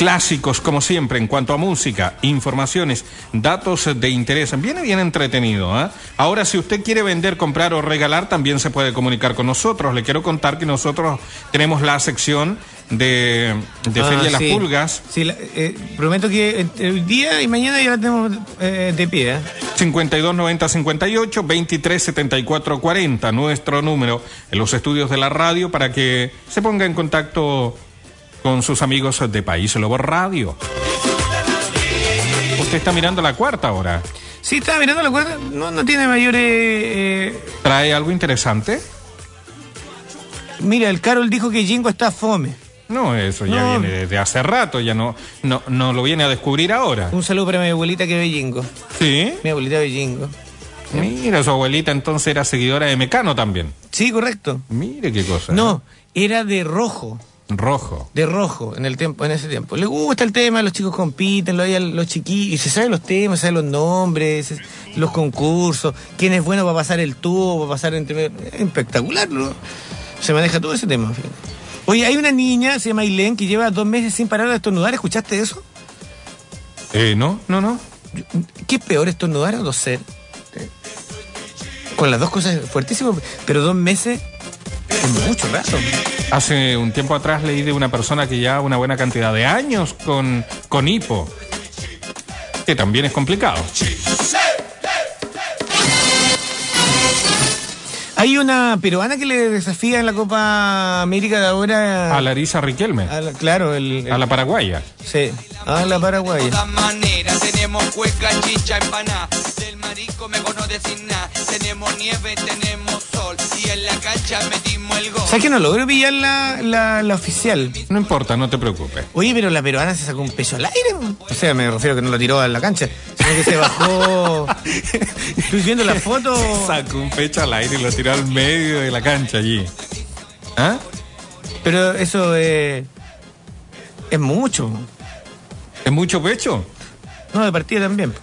Clásicos, como siempre, en cuanto a música, informaciones, datos de interés. Viene bien entretenido. ¿ah? Ahora, si usted quiere vender, comprar o regalar, también se puede comunicar con nosotros. Le quiero contar que nosotros tenemos la sección de, de Ah, Feria de las sí. Pulgas. Sí, la- eh, prometo que hoy día y mañana ya la tenemos eh, de pie. ¿eh? 52 90 58 23 74 40 nuestro número en los estudios de la radio para que se ponga en contacto con sus amigos de País Lobo Radio. Usted está mirando la cuarta hora. Sí, estaba mirando la cuerda. No, no tiene mayores. eh, ¿Trae algo interesante? Mira, el Carol dijo que Jingo está fome. No, eso ya No. viene desde hace rato, ya no, no, no lo viene a descubrir ahora. Un saludo para mi abuelita que ve Jingo. Sí. Mi abuelita ve Jingo. Mira, su abuelita entonces era seguidora de Mecano también. Sí, correcto. Mire qué cosa. No, era de rojo. Rojo. De rojo en el tiempo, en ese tiempo. Le gusta el tema, los chicos compiten, lo oyen los chiquillos, y se saben los temas, se saben los nombres, los concursos, quién es bueno para pasar el tubo, para pasar entre es espectacular, ¿no? Se maneja todo ese tema. Oye, hay una niña, se llama Ailén, que lleva dos meses sin parar de estornudar, ¿escuchaste eso? Eh, no, no, no. ¿Qué es peor, estornudar o toser? Con las dos cosas fuertísimo, pero dos meses es mucho rato. Hace un tiempo atrás leí de una persona que ya una buena cantidad de años con, con hipo. Que también es complicado. Hay una peruana que le desafía en la Copa América de ahora. A Larisa Riquelme. a la- claro, el, el- A la paraguaya. Sí, a la De paraguaya. todas maneras, tenemos cueca, chicha, empanada. Mejor no decir nada. Tenemos nieve, tenemos sol. Y en la cancha metimos el gol. ¿Sabes que no logro pillar la, la, la oficial? No importa, no te preocupes. Oye, pero la peruana se sacó un peso al aire. O sea, me refiero a que no lo tiró a la cancha, sino que se bajó. Estoy viendo la foto. Sacó un pecho al aire y lo tiró al medio de la cancha allí. ¿Ah? Pero eso eh, es mucho. ¿Es mucho pecho? No, de partida también.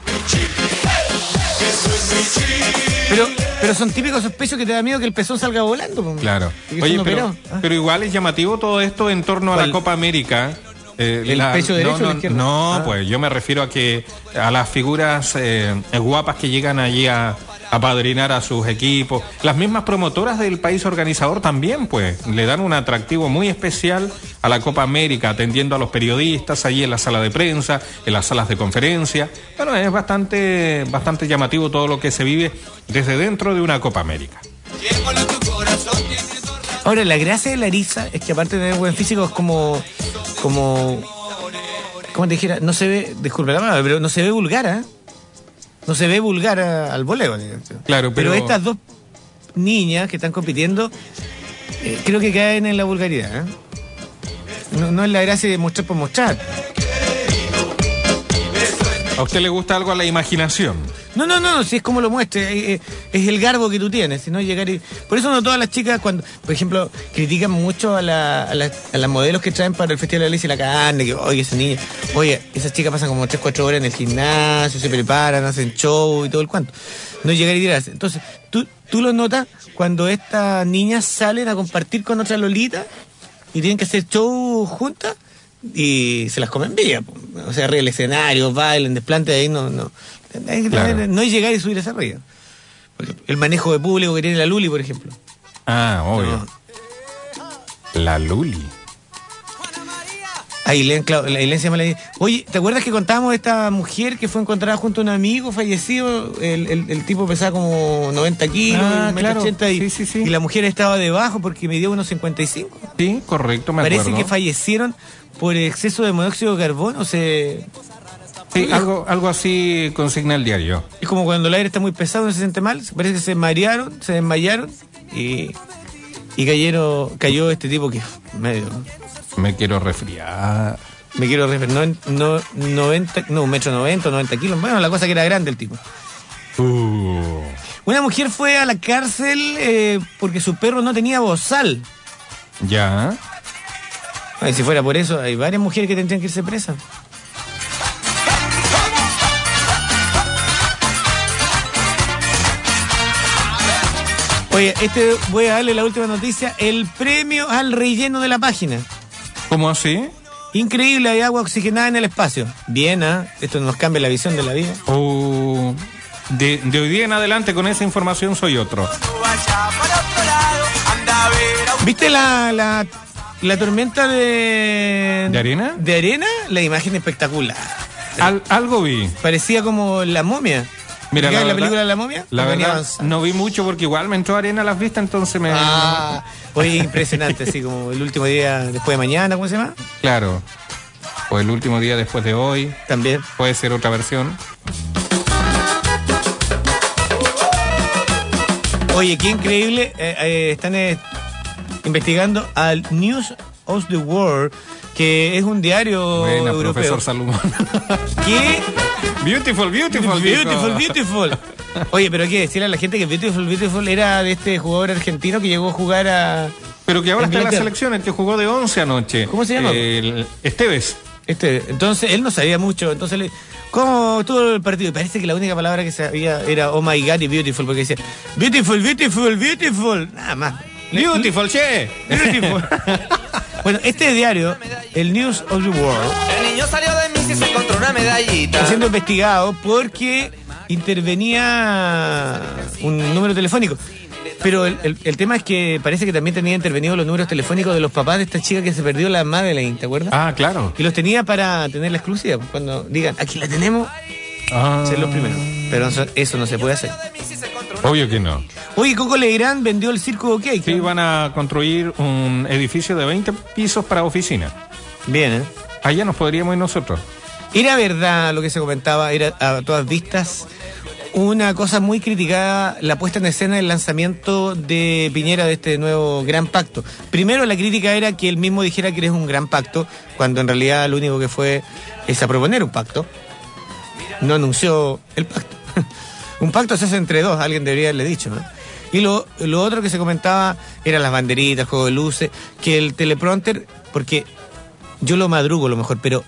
Pero, pero son típicos esos pechos que te da miedo que el pezón salga volando. po. Claro. Oye, pero. Ah. pero igual es llamativo todo esto en torno a la Copa América. Eh, ¿El pecho derecho o no, la no, izquierda? no, Ah. pues yo me refiero a que a las figuras eh, guapas que llegan allí a, a padrinar a sus equipos. Las mismas promotoras del país organizador también, pues, le dan un atractivo muy especial a la Copa América, atendiendo a los periodistas allí en la sala de prensa, en las salas de conferencia. Bueno, es bastante, bastante llamativo todo lo que se vive desde dentro de una Copa América. Ahora, la gracia de Larisa es que aparte de tener buen físico es como. como. como te dijera, no se ve, disculpe la palabra, pero no se ve vulgar, ¿eh? No se ve vulgar a- al voleo. Claro, pero- estas dos niñas que están compitiendo, eh, creo que caen en la vulgaridad, ¿eh? No, no es la gracia de mostrar por mostrar. ¿A usted le gusta algo a la imaginación? No, no, no, si es como lo muestre, eh, eh, es el garbo que tú tienes, si no llegar y... Por eso no todas las chicas cuando, por ejemplo, critican mucho a, la- a, la- a las modelos que traen para el Festival de la Ley y la carne, que, oye, esa niña, oye, esas chicas pasan como 3, 4 horas en el gimnasio, se preparan, hacen show y todo el cuanto. No llegar y tirarse. Entonces, tú, tú lo notas cuando estas niñas salen a compartir con otras lolitas y tienen que hacer show juntas y se las comen vía. O sea, arriba del escenario, bailen, desplante de ahí, no, no. Hay que Claro. tener- no es llegar y subir esa arriba. El manejo de público que tiene la Luli, por ejemplo. Ah, obvio. La Luli. La Ailén se llama la Oye, ¿te acuerdas que contábamos de esta mujer que fue encontrada junto a un amigo fallecido? El, el- el tipo pesaba como 90 kilos, Ah, claro. ochenta y, Sí, sí, sí. y la mujer estaba debajo porque medía unos 55. Sí, correcto, me Parece acuerdo. que fallecieron por exceso de monóxido de carbono. O sea, Sí, algo, algo así consigna el diario. es como cuando el aire está muy pesado, no se siente mal. Parece que se marearon, se desmayaron y, y cayeron, cayó este tipo que medio. Me quiero resfriar. Me quiero referir, no, no, 90, no, un metro 90, 90 kilos. Bueno, la cosa que era grande el tipo. Uh, Una mujer fue a la cárcel eh, porque su perro no tenía bozal. ya. Ay, si fuera por eso, hay varias mujeres que tendrían que irse presas. Oye, este voy a darle la última noticia, el premio al relleno de la página. ¿Cómo así? Increíble, hay agua oxigenada en el espacio. Bien, ¿ah? Esto nos cambia la visión de la vida. Uh, de, de hoy día en adelante con esa información soy otro. ¿Viste la, la, la tormenta de... ¿De arena? De arena, la imagen espectacular. Al- algo vi. Parecía como la momia. Mira, ¿Ubicás la, película de la momia? La verdad, no vi mucho porque igual me entró arena a las vistas, entonces me... Ah, oye, impresionante, así como el último día después de mañana, ¿cómo se llama? Claro. O el último día después de hoy. También. Puede ser otra versión. Oye, qué increíble. eh, eh, están eh, investigando al News of the World, que es un diario Buena, europeo. profesor Salomón. ¿Qué? Beautiful, beautiful. Beautiful, beautiful. Oye, pero hay que decirle a la gente que Beautiful, Beautiful era de este jugador argentino que llegó a jugar a. Pero que ahora está en la selección, el que jugó de 11 anoche. ¿Cómo se llama? El Esteves. Este, entonces él no sabía mucho, entonces le, ¿cómo estuvo el partido? Y parece que la única palabra que sabía era oh my god y beautiful, porque decía beautiful, beautiful, beautiful, nada más. Beautiful, che. Beautiful. bueno, este diario, el News of the World, El niño salió de una medallita. siendo investigado porque intervenía un número telefónico. Pero el, el- el tema es que parece que también tenía intervenido los números telefónicos de los papás de esta chica que se perdió la Madeleine, ¿te acuerdas? Ah, claro. Y los tenía para tener la exclusiva. pues, Cuando digan, aquí la tenemos, Ah, ser los primeros. Pero eso, eso no se puede hacer. Obvio que no. Oye, Coco Legrand vendió el circo OK. Sí, van a construir un edificio de 20 pisos para oficina. Bien, ¿eh? Allá nos podríamos ir nosotros. Era verdad lo que se comentaba, era a todas vistas una cosa muy criticada, la puesta en escena del lanzamiento de Piñera de este nuevo gran pacto. Primero la crítica era que él mismo dijera que es un gran pacto, cuando en realidad lo único que fue es a proponer un pacto. No anunció el pacto. un pacto se hace entre dos, alguien debería haberle dicho, ¿no? Y lo, lo otro que se comentaba eran las banderitas, juego de luces, que el teleprompter, porque yo lo madrugo a lo mejor, pero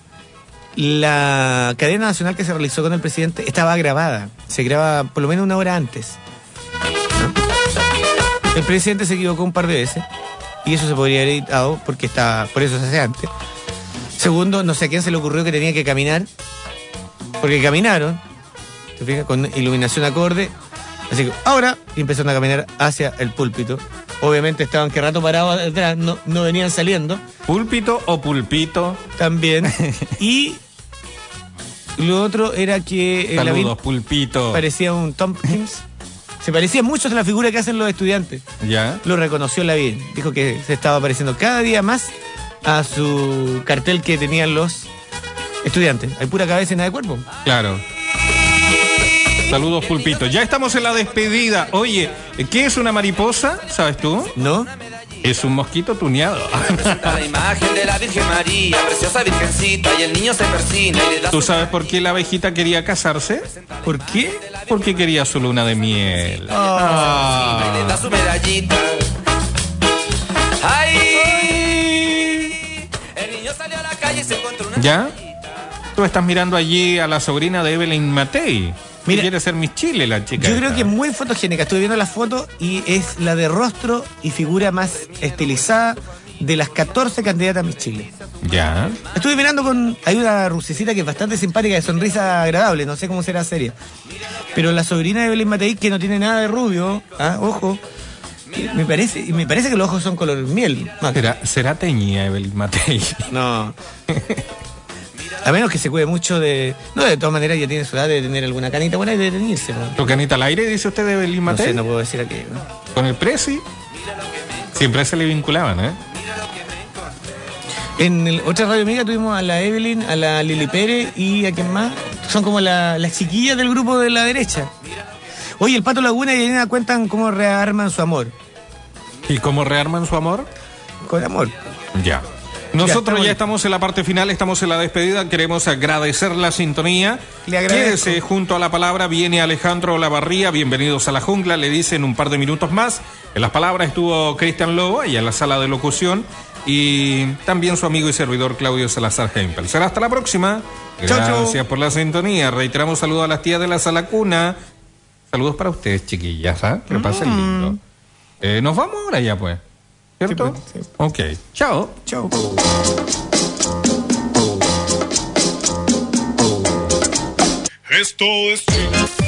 la cadena nacional que se realizó con el presidente estaba grabada. Se graba por lo menos una hora antes. El presidente se equivocó un par de veces y eso se podría haber editado porque está, por eso se hace antes. Segundo, no sé a quién se le ocurrió que tenía que caminar, porque caminaron, ¿te fijas? Con iluminación acorde. Así que ahora empezaron a caminar hacia el púlpito. Obviamente estaban que rato parados atrás, no, no venían saliendo ¿Púlpito o pulpito? también. y lo otro era que eh, Saludos, pulpito. parecía un Tompkins. Se parecía mucho a la figura que hacen los estudiantes. ¿Ya? Lo reconoció Lavín. Dijo que se estaba pareciendo cada día más a su cartel que tenían los estudiantes. Hay pura cabeza y nada de cuerpo. Claro. Saludos, pulpito. Ya estamos en la despedida. Oye, ¿qué es una mariposa? ¿Sabes tú? ¿No? Es un mosquito tuneado. Representa la imagen de la Virgen María, preciosa virgencita, y el niño se persina y le da ¿Tú sabes por qué la abejita quería casarse? ¿Por qué? Porque quería su luna de miel. Ah. ¿Ya? Tú estás mirando allí a la sobrina de Evelyn Matei. Mira. quiere ser Miss Chile la chica. Yo creo que es muy fotogénica. Estuve viendo la foto y es la de rostro y figura más estilizada de las 14 candidatas a Miss Chile. Ya. Estuve mirando con. Hay una rusecita que es bastante simpática, de sonrisa agradable, no sé cómo será seria. Pero la sobrina de Evelyn Matei, que no tiene nada de rubio, ah, ojo, me parece, y me parece que los ojos son color miel. ¿Será, será teñida Evelyn Matei? No. A menos que se cuide mucho de. No, de todas maneras ya tiene su edad de tener alguna canita buena y de tenerse. ¿no? ¿Tu canita al aire, dice usted de Evelyn No Matei? sé, no puedo decir aquello. ¿no? Con el Prezi. Siempre se le vinculaban, ¿eh? En el- otra radio amiga tuvimos a la Evelyn, a la Lili Pérez y a quién más. Son como la- las chiquillas del grupo de la derecha. Oye, el Pato Laguna y Elena cuentan cómo rearman su amor. ¿Y cómo rearman su amor? Con amor. Ya. Nosotros ya estamos en la parte final, estamos en la despedida. Queremos agradecer la sintonía. Le agradezco. Quédese junto a la palabra. Viene Alejandro Lavarría. Bienvenidos a la jungla. Le dicen un par de minutos más. En las palabras estuvo Cristian Lobo y en la sala de locución. Y también su amigo y servidor Claudio Salazar Hempel. Será hasta la próxima. Chau, chau. Gracias por la sintonía. Reiteramos saludos a las tías de la sala cuna. Saludos para ustedes, chiquillas. ¿ah? Que pasen lindo. Eh, Nos vamos ahora ya, pues. ¿Cierto? Sí, pues, sí. Ok. Chao. Chau. Esto es.